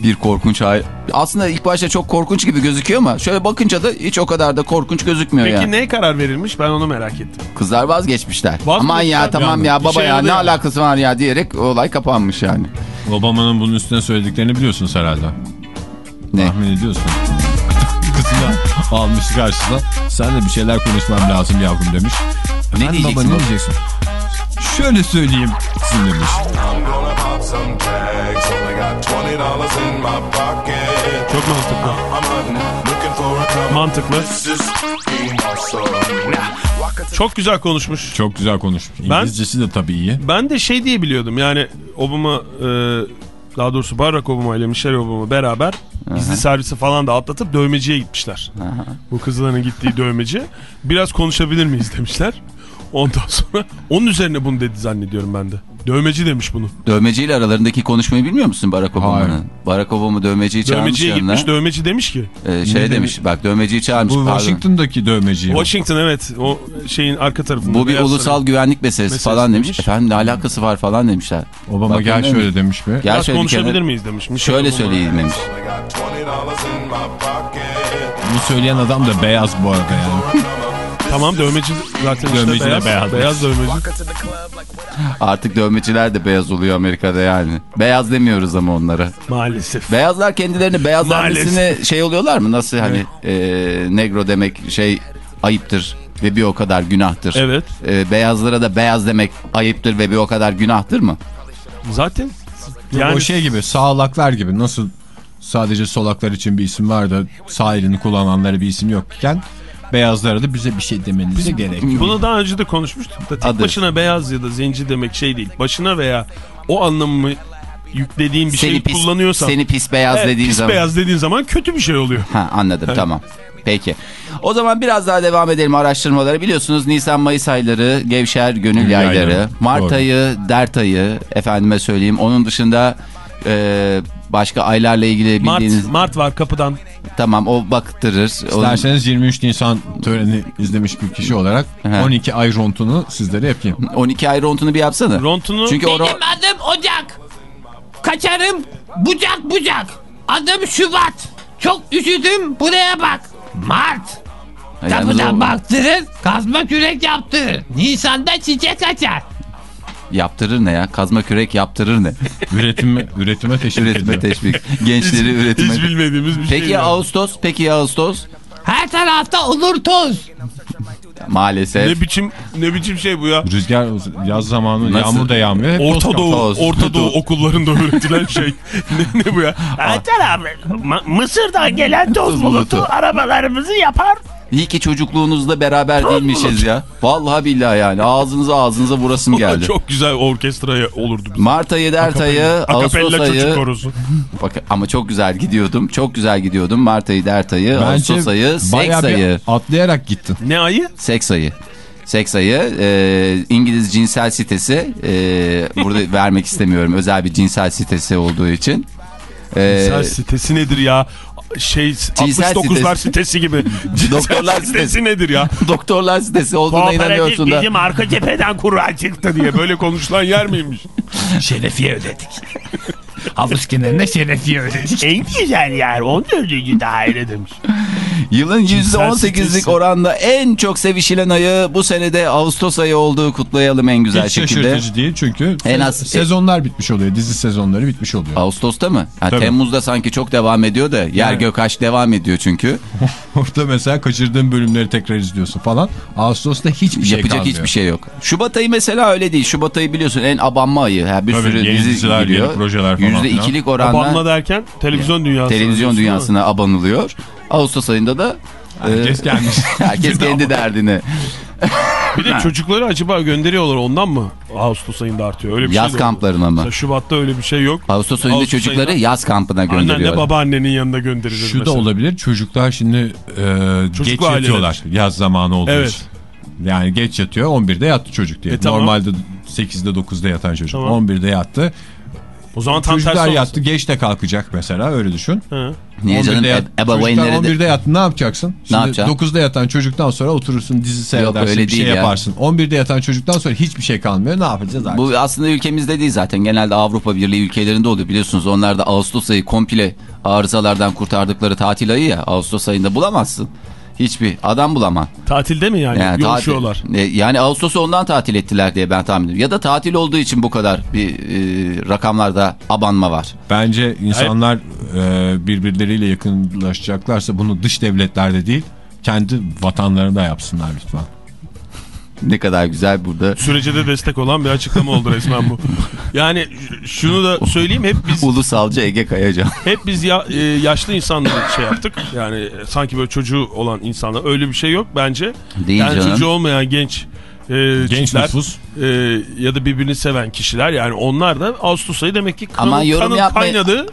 Bir korkunç aile. Aslında ilk başta çok korkunç gibi gözüküyor ama şöyle bakınca da hiç o kadar da korkunç gözükmüyor Peki yani. neye karar verilmiş ben onu merak ettim. Kızlar vazgeçmişler. Vazgeçmişler Aman ya tamam ya baba şey ya ne oluyor. alakası var ya diyerek olay kapanmış yani. Obama'nın bunun üstüne söylediklerini biliyorsunuz herhalde. Ne? Tahmin ediyorsun. Kızını almış karşısına. Sen de bir şeyler konuşmam lazım yavrum demiş. Ne Ben diyeceksin baba ne diyeceksin? Şöyle söyleyeyim kızım demiş. Çok mantıklı. I'm hunting, looking for a come. Mantıklı. Çok güzel konuşmuş. Çok güzel konuşmuş. İngilizcesi de tabii iyi. Ben de şey diye biliyordum yani Obama e, daha doğrusu Barack Obama ile Michelle Obama beraber gizli servisi falan da atlatıp dövmeciye gitmişler. Bu kızların gittiği dövmeci. Biraz konuşabilir miyiz demişler. Ondan sonra onun üzerine bunu dedi zannediyorum ben de. Dövmeci demiş bunu. Dövmeciyle aralarındaki konuşmayı bilmiyor musun Barack Obama'nın? Barack Obama dövmeciyi çağırmış Dövmeciye yanına. gitmiş dövmeci demiş ki. Ee, şey Ne demiş bak dövmeciyi çağırmış. Bu pardon. Washington'daki dövmeci. Washington evet o şeyin arka tarafında. Bu bir ulusal Saray. güvenlik meselesi, Meselesi falan demiş. demiş. Efendim ne alakası var falan demişler. Obama Bakın gel demiş. şöyle demiş mi? Gel Biraz şöyle konuşabilir kere- miyiz demiş. Michelle Şöyle Obama. söyleyeyim demiş. Bunu söyleyen adam da beyaz bu arada yani. Tamam dövmeci zaten işte Dövmeci de beyaz. beyaz. Beyaz dövmeci. Artık dövmeciler de beyaz oluyor Amerika'da yani. Beyaz demiyoruz ama onlara. Maalesef. Beyazlar kendilerini beyaz Maalesef. zannetmesine şey oluyorlar mı? Nasıl hani e, negro demek şey ayıptır ve bir o kadar günahtır. Evet. E, beyazlara da beyaz demek ayıptır ve bir o kadar günahtır mı? Zaten Yani... O şey gibi sağlaklar gibi nasıl sadece solaklar için bir isim var da sağ elini kullananlara bir isim yokken beyazlara da bize bir şey demenize gerek yok. Bunu daha önce de konuşmuştuk da tek Adı. başına beyaz ya da zenci demek şey değil. Başına veya o anlamı yüklediğin bir şeyi pis, kullanıyorsan. seni pis beyaz Evet, dediğin pis zaman. beyaz dediğin zaman kötü bir şey oluyor. Ha anladım tamam. Peki. O zaman biraz daha devam edelim araştırmalara. Biliyorsunuz Nisan-Mayıs ayları gevşer gönül Gönül yayları. yayları. Mart Doğru. ayı dert ayı efendime söyleyeyim. Onun dışında e, başka aylarla ilgili Mart, bildiğiniz Mart var kapıdan. Tamam o baktırır. Onun- İsterseniz 23 Nisan töreni izlemiş bir kişi olarak Hı. 12 ay rontunu sizlere yapayım. 12 ay rontunu bir yapsana. Rontunu Çünkü o ro- Benim adım Ocak. Kaçarım bucak bucak. Adım Şubat. Çok üşüdüm buraya bak. Mart. Kapıdan o- baktırır, kazma kürek yaptırır. Nisan'da çiçek açar. Yaptırır ne ya? Kazma kürek yaptırır ne? Üretime, üretime teşvik Üretime ediyor. teşvik. Gençleri üretime. hiç bilmediğimiz bir şey. Peki ya. Ağustos? Peki ya Ağustos? Her tarafta olur toz. Maalesef. Ne biçim ne biçim şey bu ya? Rüzgar yaz zamanı Nasıl? yağmur da yağmıyor. Hep Orta Doğu, Toz. Orta Doğu okullarında öğretilen şey. ne, ne bu ya? Hacer abi Mısır'dan gelen toz bulutu. arabalarımızı yapar. İyi ki çocukluğunuzda beraber değilmişiz ya. Vallahi billahi yani ağzınıza ağzınıza vurasım geldi. Çok güzel orkestraya olurdu. bizim. Mart ayı, dert ayı, Ağustos Akapella çocuk ayı. Bak, ama çok güzel gidiyordum. Çok güzel gidiyordum. Mart ayı, dert ayı, Bence Ağustos ayı, seks ayı. atlayarak gittin. Ne ayı? Seks ayı. Seks ayı. e, İngiliz cinsel sitesi. E, burada vermek istemiyorum. Özel bir cinsel sitesi olduğu için. E, Cinsel sitesi nedir ya? Şey Cinsel 69'lar sitesi gibi. Doktorlar sitesi nedir ya? doktorlar sitesi olduğuna Kooperatif inanıyorsun da. bizim arka cepheden kura çıktı diye. böyle konuşulan yer miymiş? Şerefiye ödedik. Havuz kenarında şerefiye ödedik. En güzel yer 14. daire demiş. Yılın Cinsel %18'lik sitesi. oranda en çok sevişilen ayı bu senede Ağustos ayı olduğu kutlayalım en güzel Hiç şekilde. şaşırtıcı değil çünkü En az- sezonlar bitmiş oluyor. Dizi sezonları bitmiş oluyor. Ağustos'ta mı? Ha, Tabii. Temmuz'da sanki çok devam ediyor da yer Yani. gök aşk devam ediyor çünkü. Orada mesela kaçırdığın bölümleri tekrar izliyorsun falan. Ağustos'ta hiçbir şey Yapacak kalmıyor. hiçbir şey yok. Şubat ayı mesela öyle değil. Şubat ayı biliyorsun en abanma ayı. Ha, bir Tabii, sürü yeni dizi diziler, giriyor. yeni projeler falan Yüzde filan. ikilik oranla Abanma derken televizyon dünyası. televizyon dünyasına abanılıyor. Ağustos ayında da Herkes gelmiş. Herkes kendi derdini. Bir de çocukları acaba gönderiyorlar ondan mı? Ağustos ayında artıyor. Öyle bir Yaz şey kamplarına mı? Mesela Şubat'ta öyle bir şey yok. Ağustos ayında Ağustos çocukları ayında yaz kampına Annenle gönderiyor. babaannenin yanına göndeririz Şu da mesela. olabilir. Çocuklar şimdi e, geç Çocuklu aileler. yatıyorlar. Yaz zamanı olduğu Evet. için. Yani geç yatıyor. 11'de yattı çocuk diye. E, tamam. Normalde 8'de 9'da yatan çocuk. Tamam. 11'de yattı. O zaman tam tersi Çocuklar olmasın. yattı. Geç de kalkacak mesela öyle düşün. Hı. Niye canım? 11'de yat- ebeveynleri çocuklar de... 11'de yattı ne yapacaksın? Şimdi yapacaksın? 9'da yatan çocuktan sonra oturursun dizi seyredersin öyle bir şey ya. yaparsın. 11'de yatan çocuktan sonra hiçbir şey kalmıyor. Ne yapacağız artık? Bu aslında ülkemizde değil zaten. Genelde Avrupa Birliği ülkelerinde oluyor biliyorsunuz. Onlar da Ağustos ayı komple arızalardan kurtardıkları tatil ayı ya. Ağustos ayında bulamazsın. Hiçbir adam bulamam. Tatilde mi yani? Yani Yoluşuyorlar. tatil- E, yani Ağustos'u ondan tatil ettiler diye ben tahmin ediyorum. Ya da tatil olduğu için bu kadar bir e, rakamlarda abanma var. Bence insanlar e, birbirleriyle yakınlaşacaklarsa bunu dış devletlerde değil kendi vatanlarında yapsınlar lütfen. Ne kadar güzel burada. Sürece de destek olan bir açıklama oldu resmen bu. Yani şunu da söyleyeyim hep biz Ulusalcı Ege Kayacan. hep biz ya, e, yaşlı insanları şey yaptık. Yani e, sanki böyle çocuğu olan insanlar öyle bir şey yok bence. Değil yani canım. çocuğu olmayan genç e, Genç çiftler, nüfus. e, ya da birbirini seven kişiler yani onlar da Ağustos ayı demek ki kanın, Ama yorum kanın yapmayın. kaynadığı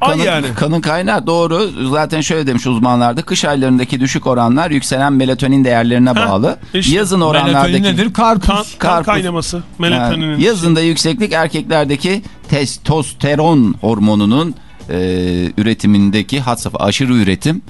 ay Kanın, yani. kanın kaynar doğru. Zaten şöyle demiş uzmanlar da kış aylarındaki düşük oranlar yükselen melatonin değerlerine bağlı. işte Yazın Melatonin oranlardaki nedir? Karpuz. Kan, kan Karpuz. kaynaması. Ha, Melatoninin. yazında yükseklik erkeklerdeki testosteron hormonunun e, üretimindeki had safhada aşırı üretim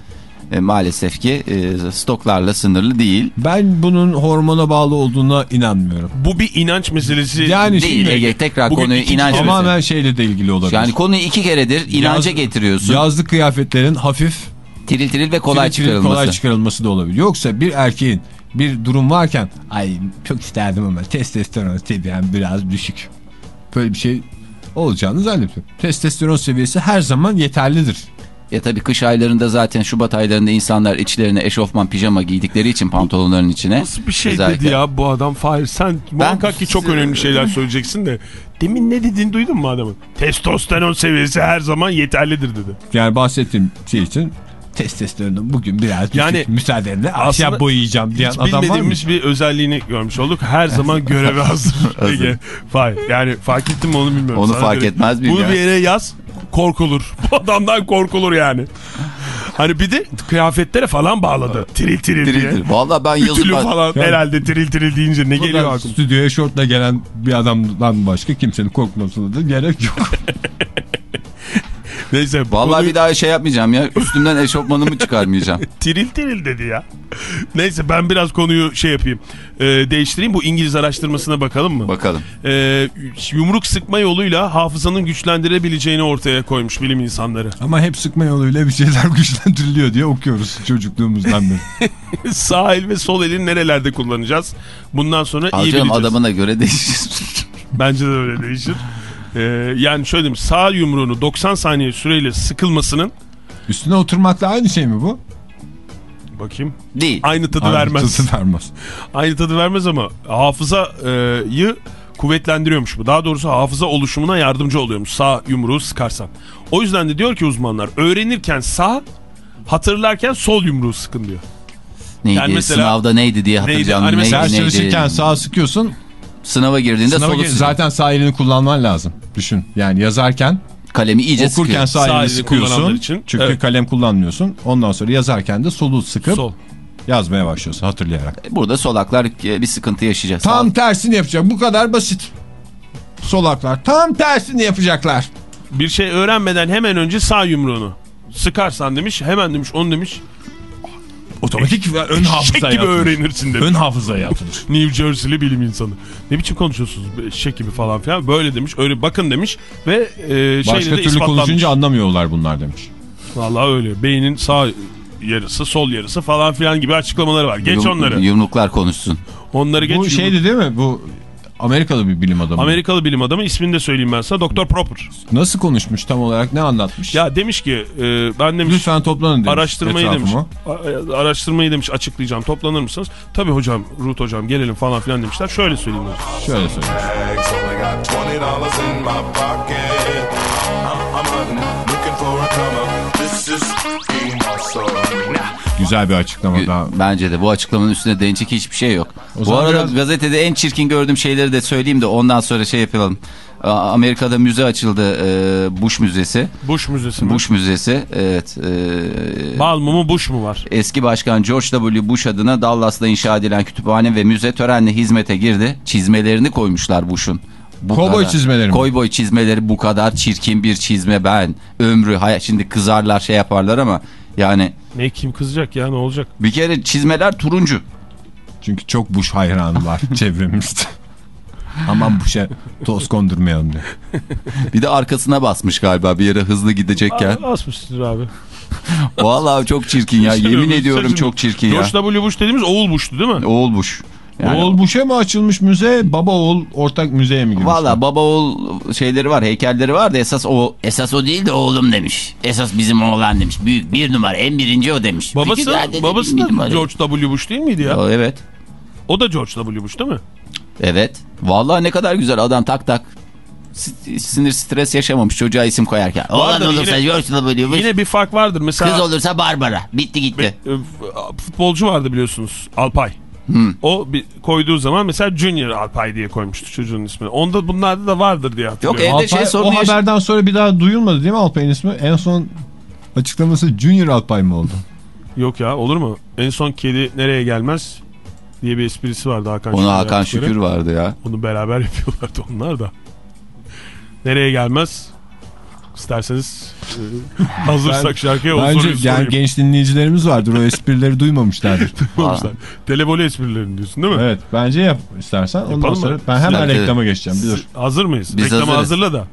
e, maalesef ki e, stoklarla sınırlı değil. Ben bunun hormona bağlı olduğuna inanmıyorum. Bu bir inanç meselesi. Yani Değil şimdi Ege tekrar konuyu inanç kere- tamamen şeyle de ilgili olabilir. Yani konuyu iki keredir inanca Yaz- getiriyorsun. Yazlık kıyafetlerin hafif tiril tiril ve kolay tiril tiril çıkarılması. kolay çıkarılması da olabilir. Yoksa bir erkeğin bir durum varken ay çok isterdim ama testosteron seviyem biraz düşük. Böyle bir şey olacağını zannediyorum. Testosteron seviyesi her zaman yeterlidir. Ya tabii kış aylarında zaten Şubat aylarında insanlar içlerine eşofman pijama giydikleri için pantolonların içine. Nasıl bir şey Özellikle- dedi ya bu adam Fahir sen muhakkak ki çok önemli şeyler söyleyeceksin de demin ne dediğini duydun mu adamın? Testosteron seviyesi her zaman yeterlidir dedi. Yani bahsettiğim şey için testosteronun bugün biraz düşük Yani müsaadenle aslında aşağı boyayacağım diyen adam var mı? bilmediğimiz bir özelliğini görmüş olduk. Her zaman göreve hazır. Ege. Yani fark ettin mi onu bilmiyorum. Onu Sana fark göre- etmez miyim Bunu ya? bir yere yaz korkulur. Bu adamdan korkulur yani. Hani bir de kıyafetlere falan bağladı. Tiril tiril, Tiril diye. tiril. Vallahi ben yazın Ütülü falan herhalde tiril tiril deyince ne geliyor aklıma? stüdyoya şortla gelen bir adamdan başka kimsenin korkmasına da gerek yok. Neyse. Vallahi konuyu- bir daha şey yapmayacağım ya. Üstümden eşofmanımı çıkarmayacağım. Tiril tiril dedi ya. Neyse ben biraz konuyu şey yapayım. Ee, değiştireyim. Bu İngiliz araştırmasına bakalım mı? Bakalım. Ee, yumruk sıkma yoluyla hafızanın güçlendirebileceğini ortaya koymuş bilim insanları. Ama hep sıkma yoluyla bir şeyler güçlendiriliyor diye okuyoruz çocukluğumuzdan beri. Sağ el ve sol elin nerelerde kullanacağız? Bundan sonra iyi Alacağım bileceğiz. adamına göre değişir. Bence de öyle değişir. Ee, yani şöyle diyeyim sağ yumruğunu 90 saniye süreyle sıkılmasının Üstüne oturmakla aynı şey mi bu? bakayım Değil. aynı tadı Aynı vermez. tadı vermez. Aynı tadı vermez ama hafızayı kuvvetlendiriyormuş bu. Daha doğrusu hafıza oluşumuna yardımcı oluyormuş sağ yumruğu sıkarsan. O yüzden de diyor ki uzmanlar öğrenirken sağ hatırlarken sol yumruğu sıkın diyor. Neydi? Yani mesela- Sınavda neydi diye hatırlayacağım. Hani Neydi, mesela Ders neydi? çalışırken sağa sıkıyorsun. Sınava girdiğinde Sınava solu gir- zaten sağ elini kullanman lazım. Düşün. Yani yazarken kalemi iyice okurken sıkıyor. sağ, Sağ elini sıkıyorsun. için. Çünkü Evet. kalem kullanmıyorsun. Ondan sonra yazarken de solu sıkıp Sol. yazmaya başlıyorsun hatırlayarak. Burada solaklar e, bir sıkıntı yaşayacak. Tam tersini yapacak. Bu kadar basit. Solaklar tam tersini yapacaklar. Bir şey öğrenmeden hemen önce sağ yumruğunu sıkarsan demiş hemen demiş onu demiş Otomatik ve ön Şek hafızaya gibi atılır. öğrenirsin demiş. Ön hafızaya atılır. New Jersey'li bilim insanı. Ne biçim konuşuyorsunuz şek gibi falan filan böyle demiş öyle bakın demiş ve e, şeyle Başka de türlü konuşunca anlamıyorlar bunlar demiş. Vallahi öyle beynin sağ yarısı sol yarısı falan filan gibi açıklamaları var. Geç Yum- onları. Yumruklar konuşsun. Onları geç. Bu şeydi değil mi? Bu Amerikalı bir bilim adamı. Amerikalı bilim adamı ismini de söyleyeyim ben sana. Dr. Proper. Nasıl konuşmuş tam olarak ne anlatmış? Ya demiş ki e, ben demiş Lütfen toplanın demiş. araştırmayı demiş. etrafıma. a- Araştırmayı demiş açıklayacağım. Toplanır mısınız? Tabii hocam, Ruth hocam gelelim falan filan demişler. Şöyle söyleyeyim demiş. Şöyle söyleyeyim. This is game awesome. Güzel bir açıklama daha. Bence de bu açıklamanın üstüne denecek hiçbir şey yok. O Bu arada biraz- gazetede en çirkin gördüğüm şeyleri de söyleyeyim de ondan sonra şey yapalım. Amerika'da müze açıldı. e, Bush Müzesi. Bush Müzesi mi? Bush Müzesi. Evet. e, Bal mı mu Bush mu var? Eski Başkan George W. Bush adına Dallas'ta inşa edilen kütüphane ve müze törenle hizmete girdi. Çizmelerini koymuşlar Bush'un. Bu Kovboy kadar. çizmeleri mi? Kovboy çizmeleri bu kadar çirkin bir çizme ben. Ömrü hay şimdi kızarlar şey yaparlar ama yani Ne kim kızacak ya ne olacak? bir kere çizmeler turuncu. Çünkü çok Bush hayranı var çevremizde. Aman Bush'e toz kondurmayalım diye. Bir de arkasına basmış galiba bir yere hızlı gidecekken. Aa, Asmıştır abi. Vallahi çok çirkin ya. Yemin ediyorum çok çirkin ya. George W. Bush dediğimiz oğul Bush'tu değil mi? Oğul Bush. Yani Oğul Bush'e mi açılmış müze, baba oğul ortak müzeye mi girmiş? Valla baba oğul şeyleri var heykelleri var da esas o esas o değil de oğlum demiş. Esas bizim oğlan demiş. Büyük bir numara en birinci o demiş. Babası, Peki zaten babası bir da numara. George W. Bush değil miydi ya? O, Evet. O da George W. Bush değil mi? Evet. Vallahi ne kadar güzel adam tak tak. Sinir stres yaşamamış çocuğa isim koyarken. Oğlan olursa yine- George W. Bush. Yine bir fark vardır. Mesela Kız olursa Barbara. Bitti gitti. e, futbolcu vardı biliyorsunuz. Alpay. O bir koyduğu zaman mesela Junior Alpay diye koymuştu çocuğun ismini. Onda bunlarda da vardır diye Yok hatırlıyorum. evde şey Alpay, sorunu o haberden sonra bir daha duyulmadı değil mi Alpay'ın ismi? En son açıklaması Junior Alpay mı oldu? Yok ya olur mu? En son kedi nereye gelmez diye bir esprisi vardı Hakan Onu Şükür Hakan yaptıkları. Şükür vardı ya. Onu beraber yapıyorlardı onlar da. Nereye gelmez? İsterseniz e, hazırsak şarkıya o Bence yani genç dinleyicilerimiz vardır. O esprileri duymamışlardır. Duymamışlar. Telebole esprilerini diyorsun değil mi? evet bence yap istersen. Ondan Yapalım sonra mı? ben hemen de. reklama geçeceğim. Bir dur. Hazır mıyız? Biz Reklamı hazırız. hazırla da.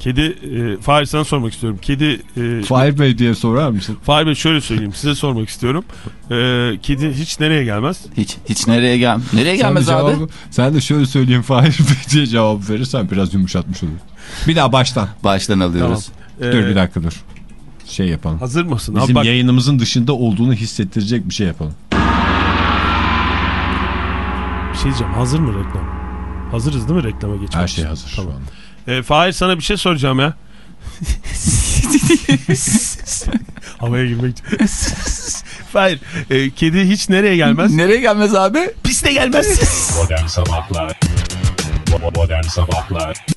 Kedi, e, Fahir sana sormak istiyorum. Kedi, e, Fahir Bey diye sorar mısın? Fahir Bey şöyle söyleyeyim size sormak istiyorum. E, kedi hiç nereye gelmez? Hiç hiç nereye gel nereye gelmez sen abi? cevabı- sen de şöyle söyleyeyim Fahir Bey diye cevap verirsen biraz yumuşatmış olur. Bir daha baştan. Baştan alıyoruz. E, Dur bir dakika dur. Şey yapalım. Hazır mısın? Bizim Abi bak, yayınımızın dışında olduğunu hissettirecek bir şey yapalım. bir şey diyeceğim. Hazır mı reklam? Hazırız değil mi reklama geçmek Her şey hazır Tamam. şu anda. E, Fahir sana bir şey soracağım ya. Havaya girmek. Fahir, e, kedi hiç nereye gelmez? Nereye gelmez abi? Piste gelmez. Modern Sabahlar Bo-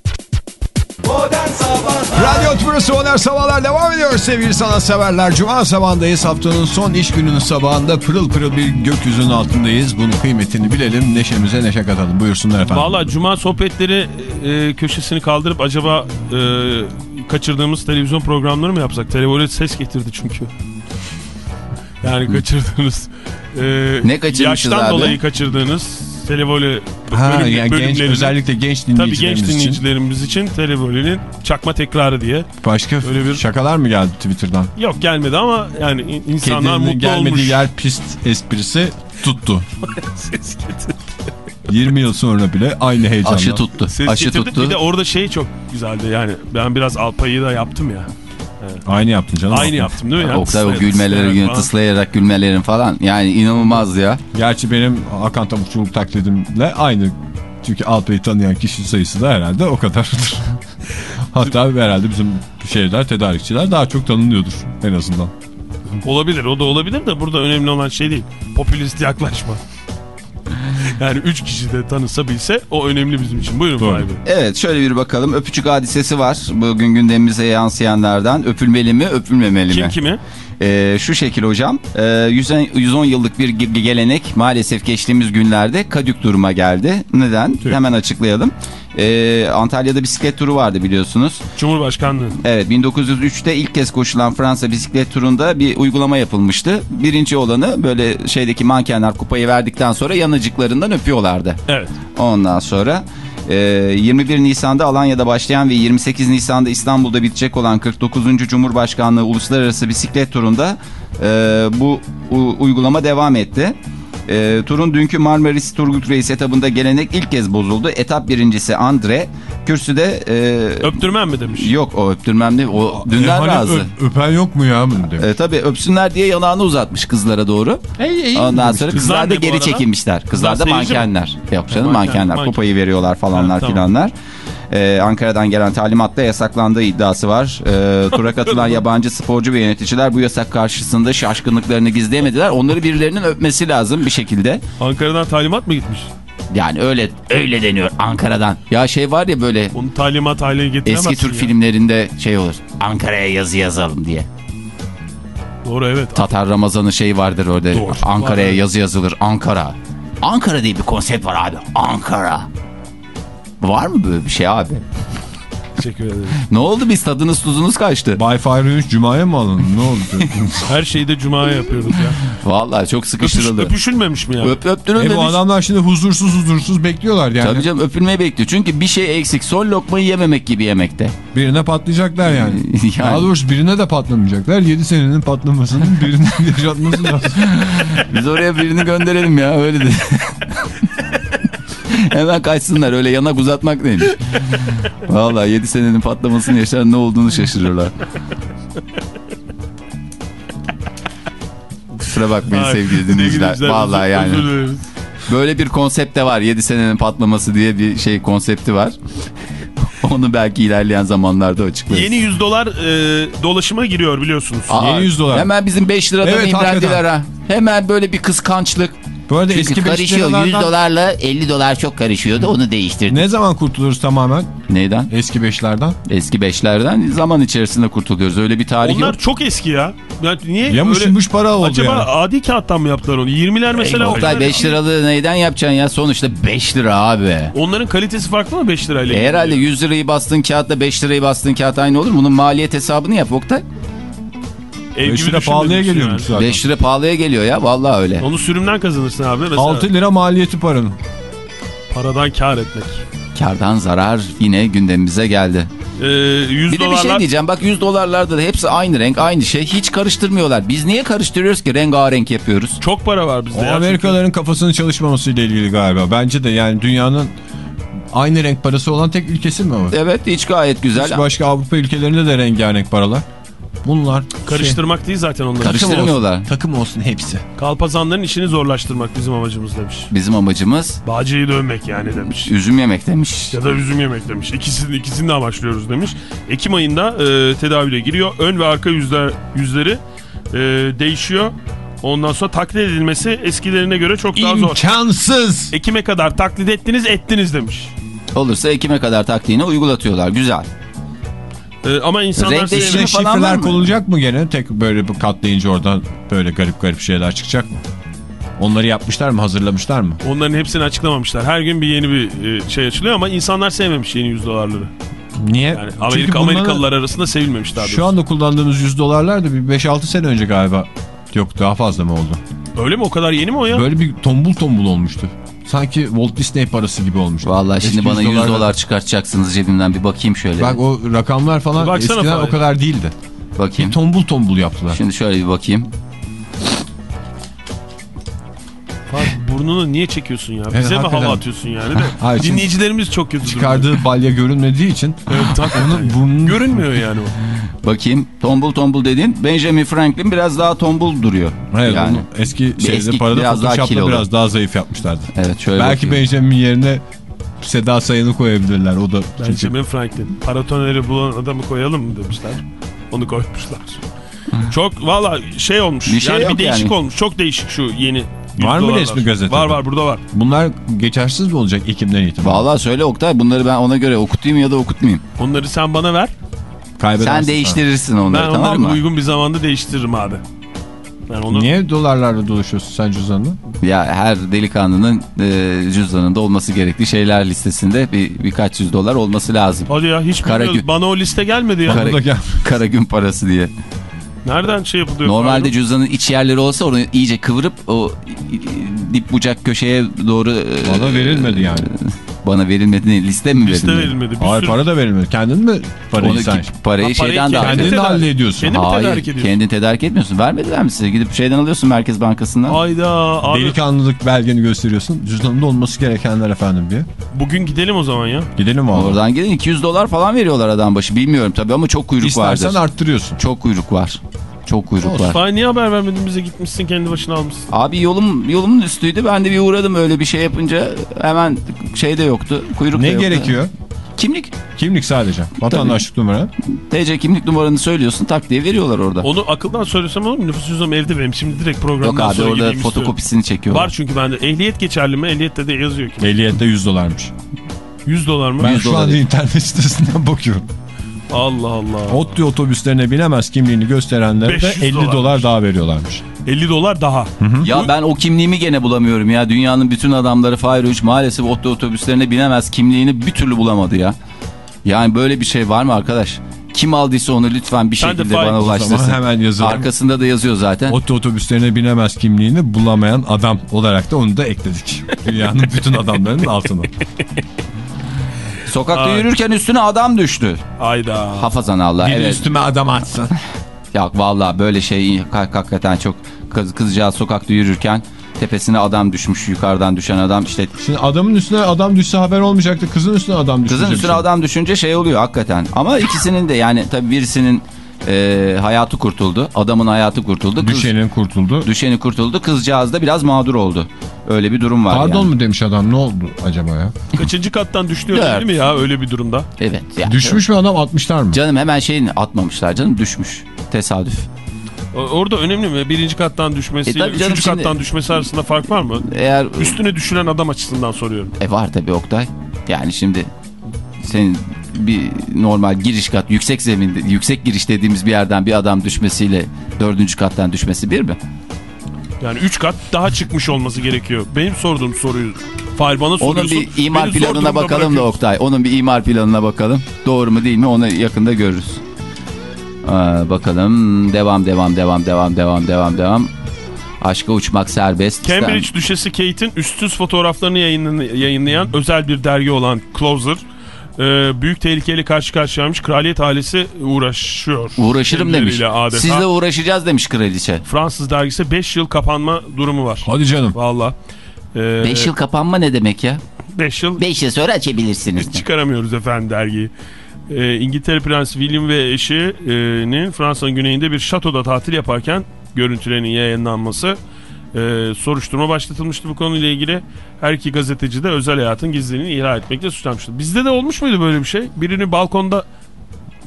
Modern Sabahlar Radyo Tümrüsü Modern Sabahlar devam ediyor sevgili sanatseverler. Cuma sabahındayız. Haftanın son iş gününün sabahında pırıl pırıl bir gökyüzünün altındayız. Bunun kıymetini bilelim. Neşemize neşe katalım. Buyursunlar efendim. Valla Cuma sohbetleri e, köşesini kaldırıp acaba e, kaçırdığımız televizyon programları mı yapsak? Televole ses getirdi çünkü. Yani kaçırdığınız e, Ne kaçırmışız yaştan abi? dolayı kaçırdığınız televole Ha, bölüm- yani genç, özellikle genç Tabii dinleyicilerimiz genç için. dinleyicilerimiz için televolenin çakma tekrarı diye. Başka Öyle bir- şakalar mı geldi Twitter'dan? Yok gelmedi ama yani in- insanlar Kedinin mutlu gelmediği olmuş. yer pist esprisi tuttu. Ses getirdi. 20 yıl sonra bile aynı heyecanla. Aşı tuttu. Ses Aşı getirdi. tuttu. Bir de orada şey çok güzeldi yani ben biraz Alpay'ı da yaptım ya. Aynı yaptın canım. Aynı yaptım değil mi? Yani Oktay o gülmeleri falan. tıslayarak gülmelerin falan. Yani inanılmaz ya. Gerçi benim Hakan Tavukçuluk taklidimle aynı. Çünkü Alpay'ı tanıyan kişi sayısı da herhalde o kadardır. Hatta herhalde bizim şeyler, tedarikçiler daha çok tanınıyordur en azından. Olabilir o da olabilir de burada önemli olan şey değil. Popülist yaklaşma. Yani üç kişi de tanısa bilse o önemli bizim için. Buyurun Doğru. Bey. Evet şöyle bir bakalım. Öpücük hadisesi var. Bugün gündemimize yansıyanlardan. Öpülmeli mi öpülmemeli Kim mi? kimi? Ee, şu şekil hocam. Ee, 110, 110 yıllık bir ge- gelenek maalesef geçtiğimiz günlerde kadük duruma geldi. Neden? Hemen açıklayalım. Ee, Antalya'da bisiklet turu vardı biliyorsunuz. Cumhurbaşkanlığı. Evet 1903'te ilk kez koşulan Fransa bisiklet turunda bir uygulama yapılmıştı. Birinci olanı böyle şeydeki mankenler kupayı verdikten sonra yanıcıklarından öpüyorlardı. Evet. Ondan sonra e, 21 Nisan'da Alanya'da başlayan ve 28 Nisan'da İstanbul'da bitecek olan 49. Cumhurbaşkanlığı Uluslararası Bisiklet Turu'nda e, bu uygulama devam etti. E, turun dünkü Marmaris Turgut Reis etabında gelenek ilk kez bozuldu. Etap birincisi Andre kürsüde e, Öptürmem mi demiş. yok o öptürmem değil o dünden E, hani razı. öpen yok mu ya bunu demiş. E, tabii öpsünler diye yanağını uzatmış kızlara doğru. Ondan sonra Kızlar kızlar da geri arada? çekilmişler. Kızlar da Kızlar mi? mankenler. Yok canım manken, mankenler. manken. Kupayı veriyorlar falanlar Ha, tamam. filanlar. Ee, Ankara'dan gelen talimatla yasaklandığı iddiası var. Ee, tura katılan yabancı sporcu ve yöneticiler bu yasak karşısında şaşkınlıklarını gizleyemediler. Onları birilerinin öpmesi lazım bir şekilde. Ankara'dan talimat mı gitmiş? Yani öyle öyle deniyor Ankara'dan. Ya şey var ya böyle Onu talimat haline getiremezsin eski Türk ya. filmlerinde şey olur. Ankara'ya yazı yazalım diye. Doğru evet. Tatar Ramazan'ın şeyi vardır orada. Ankara'ya yazı yazılır. Ankara. Ankara diye bir konsept var abi. Ankara. Var mı böyle bir şey abi? Teşekkür ederim. Ne oldu biz tadınız tuzunuz kaçtı. Wi-Fi 3 Cuma'ya mı alın? Ne oldu? Her şeyi de cumaya yapıyoruz ya. Vallahi çok Öpüş, sıkıştırıldı. öpüşülmemiş mi ya? Öp öptürün e bu adamlar şimdi huzursuz huzursuz bekliyorlar yani. Tabii canım öpülmeyi bekliyor. Çünkü bir şey eksik. Son lokmayı yememek gibi yemekte. Birine patlayacaklar yani. Yani. Daha doğrusu birine de patlamayacaklar. 7 senenin patlamasının birine yaşatması lazım. Biz oraya birini gönderelim ya öyle de. Hemen kaçsınlar öyle yanak uzatmak neymiş. Vallahi 7 senenin patlamasını yaşar ne olduğunu şaşırırlar. Kusura bakmayın Ay, sevgili dinleyiciler. Vallahi özür- yani. Böyle bir konsept de var. 7 senenin patlaması diye bir şey konsepti var. Onu belki ilerleyen zamanlarda açıklarız. Yeni 100 dolar e, dolaşıma giriyor biliyorsunuz. Aa, Yeni 100 dolar. Hemen bizim 5 liradan Evet, imrendiler ha. Hemen böyle bir kıskançlık. Bu arada Çünkü eski 5 karışıyor 100 liralardan dolarla 50 dolar çok karışıyordu onu değiştirdim. ne zaman kurtuluruz tamamen Neyden? eski 5'lerden? Eski beşlerden zaman içerisinde kurtuluyoruz. Öyle bir tarih Onlar yok. çok eski ya. Yani niye Yamış öyle- yumuş para oldu Acaba yani. adi kağıttan mı yaptılar onu? 20'ler mesela. Oktay onların- 5 liralığı neyden yapacaksın ya? Sonuçta 5 lira abi. Onların kalitesi farklı mı 5 lirayla? E herhalde 100 lirayı bastığın kağıtla 5 lirayı bastığın kağıt aynı olur mu? Bunun maliyet hesabını yap Oktay. Ev 5 gibi lira pahalıya geliyormuş yani. zaten. 5 lira pahalıya geliyor ya. Vallahi öyle. Onu sürümden kazanırsın abi. Mesela 6 lira maliyeti paranın. paradan kar etmek. Kardan zarar yine gündemimize geldi. Ee, 100 Bir de bir dolarlar şey diyeceğim. Bak 100 dolarlarda da hepsi aynı renk, aynı şey. Hiç karıştırmıyorlar. Biz niye karıştırıyoruz ki? Rengarenk yapıyoruz. çok para var bizde. O. Amerikalıların kafasının çalışmamasıyla ilgili galiba. Bence de yani dünyanın aynı renk parası olan tek ülkesi mi o? Evet hiç gayet güzel. Hiç başka Avrupa ülkelerinde de rengarenk paralar. Bunlar Karıştırmak değil zaten onları. Karış- Karıştırmıyorlar. Takım olsun hepsi. Kalpazanların işini zorlaştırmak bizim amacımız demiş. Bizim amacımız Bağcıyı dövmek yani demiş. üzüm yemek demiş. Ya da üzüm yemek demiş. İkisini, ikisini de amaçlıyoruz demiş. Ekim ayında e, tedavüle giriyor. Ön ve arka yüzler, yüzleri e, değişiyor. Ondan sonra taklit edilmesi eskilerine göre çok daha zor. İmkansız. Ekim'e kadar taklit ettiniz ettiniz demiş. Olursa Ekim'e kadar taktiğini uygulatıyorlar. Güzel. E, ama insanlar Renk değişimi falan şifreler mı? konulacak mı gene? Tek böyle bir katlayınca oradan böyle garip garip şeyler çıkacak mı? Onları yapmışlar mı? Hazırlamışlar mı? Onların hepsini açıklamamışlar. Her gün bir yeni bir e, şey açılıyor ama insanlar sevmemiş yeni 100 dolarları. Niye? Yani Amerika, Amerikalılar arasında sevilmemiş daha doğrusu. Şu anda kullandığımız 100 dolarlar da bir 5-6 sene önce galiba. Yok daha fazla mı oldu? Öyle mi? O kadar yeni mi o ya? Böyle bir tombul tombul olmuştu. Sanki Walt Disney parası gibi olmuştu. Vallahi şimdi Eski bana 100 dolarlar- dolar çıkartacaksınız cebimden bir bakayım şöyle. Bak o rakamlar falan Baksana eskiden Fahir. o kadar değildi. bakayım. Tombul tombul yaptılar. Şimdi şöyle bir bakayım. Burnunu niye çekiyorsun ya? Bize Evet, mi hakikaten. hava atıyorsun yani de? Hayır, çünkü Dinleyicilerimiz çok kötü durumda. Çıkardığı balya görünmediği için Evet, onun burnunu Görünmüyor yani o. Bakayım. Tombul tombul dedin. Benjamin Franklin biraz daha tombul duruyor. Evet, yani. eski şeyde eski, parada biraz daha Photoshop'la kilolu. biraz daha zayıf yapmışlardı. Evet şöyle Belki bakayım. Benjamin yerine Seda Sayan'ı koyabilirler. O da çünkü Benjamin Franklin. Paratoneri bulan adamı koyalım mı demişler. Onu koymuşlar. Çok valla şey olmuş. Bir şey yani bir değişik yani. olmuş. Çok değişik şu yeni. 100 Var mı resmi gazetede? Var var burada var. bunlar geçersiz mi olacak Ekim'den itibaren? Vallahi söyle Oktay bunları ben ona göre okutayım ya da okutmayayım. Onları sen bana ver. Kaybedersin. Sen değiştirirsin onları ben tamam onları mı? uygun bir zamanda değiştiririm abi. Ben onu Niye dolarlarla dolaşıyorsun sen cüzdanını? Ya her delikanlının e, cüzdanında olması gerektiği şeyler listesinde bir birkaç yüz dolar olması lazım. Hadi ya hiç Kara bilmiyoruz. gü- Bana o liste gelmedi ya. Kara, kara gün parası diye. Nereden şey yapılıyor? Normalde Pardon. cüzdanın iç yerleri olsa onu iyice kıvırıp o e, dip bucak köşeye doğru... e, Bana verilmedi yani. Bana verilmedi ne? Liste mi liste verilmedi? verilmedi. Bir Hayır sürü- para da verilmedi. Kendin mi parayı Onu sen? parayı Ha, şeyden parayı de kendin tedarik- hallediyorsun. Kendin Hayır tedarik ediyorsun? kendin tedarik etmiyorsun. Vermediler mi size? Gidip şeyden alıyorsun Merkez Bankası'ndan. Hayda abi. Delikanlılık belgeni gösteriyorsun. Cüzdanında olması gerekenler efendim diye. Bugün gidelim o zaman ya. Gidelim oğlum. Oradan gidin 200 dolar falan veriyorlar adam başı. Bilmiyorum tabii ama çok kuyruk İstersen vardır. arttırıyorsun. Çok kuyruk var. Çok kuyruk var. Fay niye haber vermedin bize gitmişsin kendi başına almışsın. Abi yolum yolumun üstüydü. Ben de bir uğradım öyle bir şey yapınca hemen şeyde yoktu. Kuyruk da Ne gerekiyor? Kimlik. Kimlik sadece. Vatandaşlık numara. TC kimlik numaranı söylüyorsun tak diye veriyorlar orada. Onu akıldan söylesem olur mu? Nüfus cüzdanım evde benim. Şimdi direkt Yok programdan abi sonra orada gideyim istiyorum. fotokopisini çekiyorlar. Var çünkü bende. Ehliyet geçerli mi? Ehliyette de yazıyor ki. Ehliyette 100 dolarmış. 100 dolar mı? Ben 100 şu anda internet sitesinden bakıyorum. Allah Allah. ODTÜ otobüslerine binemez kimliğini gösterenlere de 500 50 dolarmış. dolar daha veriyorlarmış. 50 dolar daha. Ya ben o kimliğimi gene bulamıyorum ya. Dünyanın bütün adamları Fahir Öğünç maalesef otto otobüslerine binemez. Kimliğini bir türlü bulamadı ya. Yani böyle bir şey var mı arkadaş? Kim aldıysa onu lütfen bir şekilde bana ulaştırsın. hemen yazalım. Arkasında da yazıyor zaten. ODTÜ otobüslerine binemez kimliğini bulamayan adam olarak da onu da ekledik. Dünyanın bütün adamlarının altına. Sokakta Ay. yürürken üstüne adam düştü. Ayda. Hafazan Allah. Biri evet. üstüme adam atsın. Ya vallahi böyle şey hak- hakikaten çok kız, kızcağız sokakta yürürken tepesine adam düşmüş yukarıdan düşen adam işte Şimdi adamın üstüne adam düşse haber olmayacaktı. Kızın üstüne adam düşse. kızın üstüne adam düşünce şey oluyor hakikaten ama ikisinin de yani tabii birisinin e, hayatı kurtuldu adamın hayatı kurtuldu kız, Düşenin kurtuldu. düşeni kurtuldu kızcağız da biraz mağdur oldu öyle bir durum var Pardon yani. mu demiş adam ne oldu acaba ya? Kaçıncı kattan düşüyor Dört. değil mi ya öyle bir durumda? evet yani. Düşmüş mü adam atmışlar mı? canım hemen şeyini atmamışlar canım düşmüş tesadüf Orada önemli mi? Birinci kattan E düşmesiyle canım üçüncü şimdi- kattan düşmesi arasında fark var mı? eğer Üstüne düşüren adam açısından soruyorum. E var tabii Oktay. Yani şimdi senin bir normal giriş kat yüksek zeminde yüksek giriş dediğimiz bir yerden bir adam düşmesiyle dördüncü kattan düşmesi bir mi? Yani üç kat daha çıkmış olması gerekiyor. Benim sorduğum soruyu Fahir bana Onun soruyorsun. bir imar planına bakalım da. Oktay. Onun bir imar planına bakalım. Doğru mu değil mi onu yakında görürüz. Aa, bakalım devam devam devam devam devam devam devam. Aşka uçmak serbest. Cambridge Düşesi Kate'in üstsüz fotoğraflarını yayınlayan özel bir dergi olan Closer e, büyük tehlikeyle karşı karşıyaymış. Kraliyet ailesi uğraşıyor. Uğraşırım demiş. Adeta. Sizle uğraşacağız demiş kraliçe. Fransız dergisi 5 yıl kapanma durumu var. Hadi canım. Valla. 5 yıl kapanma ne demek ya? 5 yıl 5 yıl sonra açabilirsiniz. çıkaramıyoruz efendim dergiyi. Ee, İngiltere Prensi William ve eşinin Fransa'nın güneyinde bir şatoda tatil yaparken görüntülerinin yayınlanması e, soruşturma başlatılmıştı bu konuyla ilgili. Her iki gazeteci de özel hayatın gizliliğini ihlal etmekle suçlanmıştı. Bizde de olmuş muydu böyle bir şey? Birini balkonda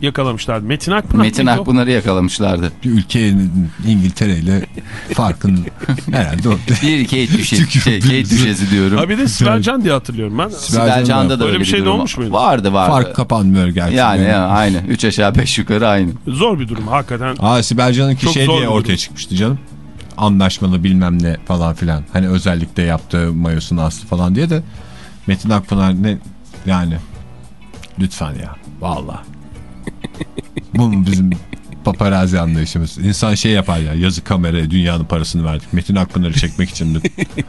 yakalamışlardı. Metin Akpınar. Metin? Akpınar'ı yakalamışlardı. Bir ülkenin İngiltere ile farkın herhalde o. Bir Kate düşesi, şey, Kate birbirimize. düşesi diyorum. Ha bir de Sibel Can diye hatırlıyorum ben. Sibel Can'da da Öyle bir şey de olmuş muydu? Vardı vardı. Fark kapanmıyor gerçekten. yani, ya, aynı. Üç aşağı beş yukarı aynı. Zor bir durum hakikaten. Aa Sibel Can'ınki şey diye ortaya durum. çıkmıştı canım. Anlaşmalı bilmem ne falan filan. Hani özellikle yaptığı mayosunu astı falan diye de Metin Akpınar ne yani lütfen ya valla. Bu bizim paparazzi anlayışımız? İnsan şey yapar ya yazı kameraya dünyanın parasını verdik. Metin Akpınar'ı çekmek için.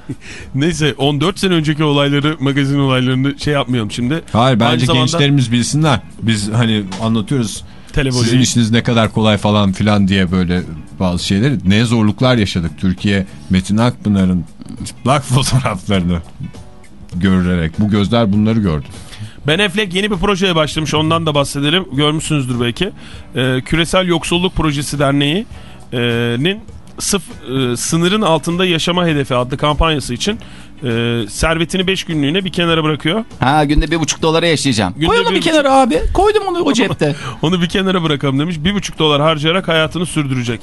Neyse 14 sene önceki olayları magazin olaylarını şey yapmayalım şimdi. Hayır bence Aynı zamanda gençlerimiz bilsinler. Biz hani anlatıyoruz televoleyi- sizin işiniz ne kadar kolay falan filan diye böyle bazı şeyleri. Ne zorluklar yaşadık. Türkiye Metin Akpınar'ın çıplak fotoğraflarını görerek bu gözler bunları gördü. Ben Affleck yeni bir projeye başlamış ondan da bahsedelim. Görmüşsünüzdür belki. Ee, Küresel Yoksulluk Projesi Derneği'nin sıf, e, sınırın altında yaşama hedefi adlı kampanyası için e, servetini 5 günlüğüne bir kenara bırakıyor. Ha günde bir buçuk dolara yaşayacağım. Günde Koy onu bir bir kenara abi. Koydum onu o cepte. Onu bir kenara bırakalım demiş. 1,5 dolar harcayarak hayatını sürdürecek.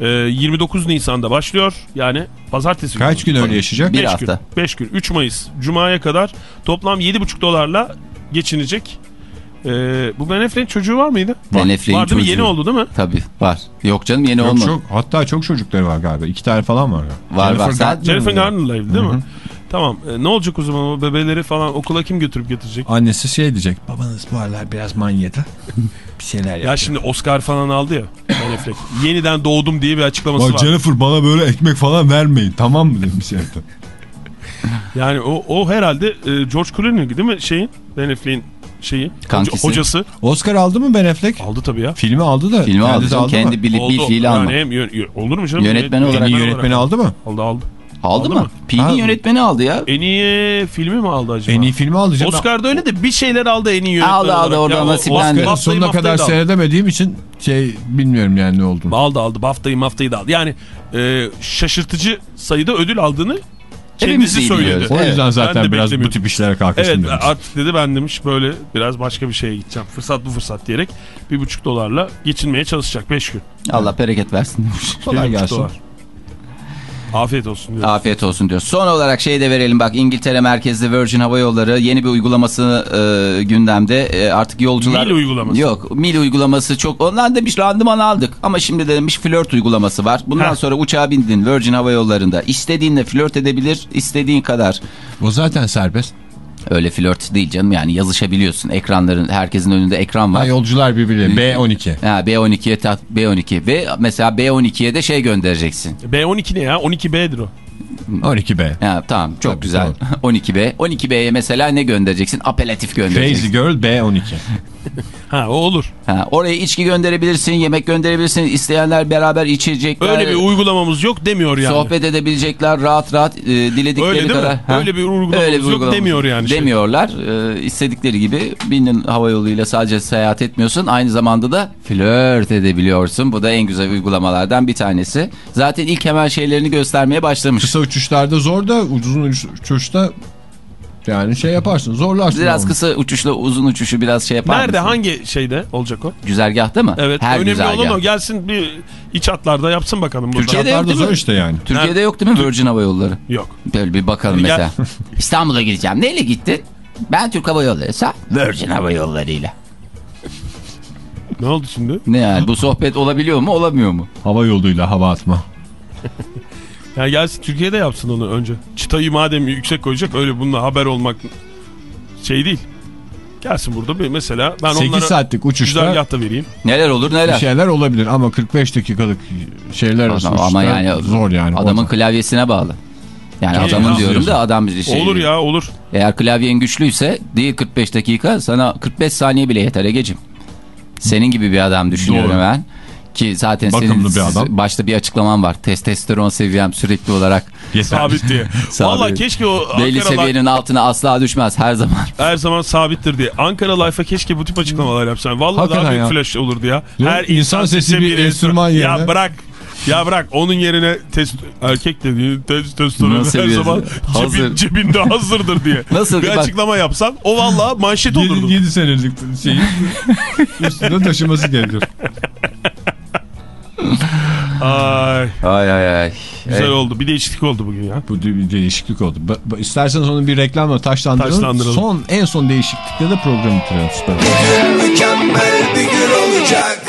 Ee, 29 Nisan'da başlıyor. Yani pazartesi günü. Kaç gün öyle yaşayacak? Bir Beş hafta. Gün, 5 gün. 3 Mayıs. Cuma'ya kadar toplam 7,5 dolarla geçinecek. Ee, bu Ben Affleck'in çocuğu var mıydı? Ben Affleck'in mi? Yeni çocuğu. oldu değil mi? Tabii var. Yok canım yeni Yok, olmadı. çok, hatta çok çocukları var galiba. İki tane falan var. Var, Jennifer var. Sen- Jennifer? Garner'la evli değil mi? Tamam. Ee, ne olacak o zaman o bebeleri falan okula kim götürüp getirecek? Annesi şey diyecek. Babanız bu aralar biraz manyadı. Bir şeyler Ya şimdi Oscar falan aldı ya Ben Affleck. Yeniden doğdum diye bir açıklaması Bak var. Jennifer bana böyle ekmek falan vermeyin tamam mı demiş. Yani o, o herhalde e, George Clooney değil mi şeyin? Ben Affleck'in şeyi. Kankisi. hocası. Oscar aldı mı Ben Affleck? Aldı tabii ya. Filmi aldı da. Filmi aldı canım. mı? Kendi bil, bil Oldu. fiili yani alma. hem olur mu canım? Yönetmen Yönet- olarak- En iyi yönetmen yönetmeni olarak. aldı mı? Aldı aldı. Aldı, Aldı mı? mı? Ha. yönetmeni aldı ya. En iyi filmi mi aldı acaba? En iyi filmi aldı canım. Oscar'da öyle de bir şeyler aldı en iyi yönetmen Aldı, aldı, oradan nasiplendi. Oscar'ın sonuna kadar aldı. seyredemediğim için şey bilmiyorum yani ne olduğunu. Aldı aldı. Baftayı maftayı da aldı. Yani e, şaşırtıcı sayıda ödül aldığını Hepimiz iyi söyledi. O yüzden zaten biraz bu tip işlere kalkıştım Evet demiş. artık dedi ben demiş böyle biraz başka bir şeye gideceğim. Fırsat bu fırsat diyerek bir buçuk dolarla geçinmeye çalışacak 5 gün. Allah bereket versin. Kolay Bir buçuk gelsin. dolar. Afiyet olsun diyor. Afiyet olsun diyor. Son olarak şey de verelim bak İngiltere merkezli Virgin Hava Yolları yeni bir uygulaması e, gündemde. E, artık yolcular... Mil uygulaması. Yok mil uygulaması çok. Ondan demiş randıman aldık ama şimdi de demiş flört uygulaması var. Bundan Heh. sonra uçağa bindin Virgin Hava Yolları'nda. İstediğinle flört edebilir istediğin kadar. O zaten serbest. Öyle flört değil canım yani yazışabiliyorsun. Ekranların herkesin önünde ekran Ha, var. yolcular birbirine B12. Ha, B12'ye tat B12 ve mesela B12'ye de şey göndereceksin. B12 ne ya? 12B'dir o. 12B. Ha, tamam çok Tabii, güzel. 12B. 12B'ye mesela ne göndereceksin? Apelatif göndereceksin. Crazy Girl B12. Ha o olur. Ha, oraya içki gönderebilirsin, yemek gönderebilirsin. İsteyenler beraber içecekler. Öyle bir uygulamamız yok demiyor yani. Sohbet edebilecekler rahat rahat e, diledikleri Öyle değil mi? kadar. Ha? Öyle bir uygulamamız yok demiyor yani şey. Demiyorlar. E, istedikleri gibi binin hava yoluyla sadece seyahat etmiyorsun. Aynı zamanda da flört edebiliyorsun. Bu da en güzel uygulamalardan bir tanesi. Zaten ilk hemen şeylerini göstermeye başlamış. Kısa uçuşlarda zor da uzun uç- uçuşta yani şey yaparsın zorlarsın. Biraz onu. kısa uçuşla uzun uçuşu biraz şey yapar Nerede mısın? hangi şeyde olacak o? Güzergahta mı? Evet. Her önemli güzergah. olan o. Gelsin bir iç hatlarda yapsın bakalım burada. Türkiye'de Uçaklarda yok değil zor mi? işte yani. Türkiye'de yok değil mi Virgin Hava Yolları? Yok. Böyle bir bakalım Gel. mesela. İstanbul'a gideceğim. Neyle gittin? Ben Türk Hava Yolları. Sen Virgin Hava Yolları'yla. Ne oldu şimdi? Ne yani bu sohbet olabiliyor mu olamıyor mu? Hava yoluyla hava atma. Yani gelsin Türkiye'de yapsın onu önce. Çıtayı madem yüksek koyacak öyle bununla haber olmak şey değil. Gelsin burada bir mesela ben 8 onlara saatlik uçuşta güzergahta vereyim. Neler olur bir neler. şeyler olabilir ama 45 dakikalık şeyler Adam- ama yani zor yani. Adamın O- klavyesine bağlı. Yani Ki- adamın ya, diyorum da adam bir şey. Olur ya olur. Eğer klavyen güçlüyse değil 45 dakika sana 45 saniye bile yeter Ege'cim. Senin gibi bir adam düşünüyorum Doğru. ben. Ki zaten Bakımlı senin bir adam. başta bir açıklaman var. Testosteron seviyem sürekli olarak. Sabit diye. Sabit. Valla keşke o belli Ankara Life seviyenin altına asla düşmez her zaman. her zaman sabittir diye. Ankara Life'a keşke bu tip açıklamalar yapsan. Valla Hakikaten daha büyük ya. flash olurdu ya. Ya, insan sesi bir enstrüman yerine- Ya bırak. Ya bırak onun yerine test, erkek dediğin testosteron Nasıl her zaman hazır. cebin, cebinde hazırdır diye. Nasıl bir bak- açıklama yapsan o valla manşet olurdu. 7, senelik şeyi üstünde taşıması gerekiyor. Ay Ay ay ay. güzel Evet. oldu. Bir değişiklik oldu bugün ya. Bu bir değişiklik oldu. Ba- ba- İsterseniz onu bir reklamla taşlandıralım. Taşlandıralım. Son en son değişiklikte de programı bitirelim. Süper. Mükemmel bir gün olacak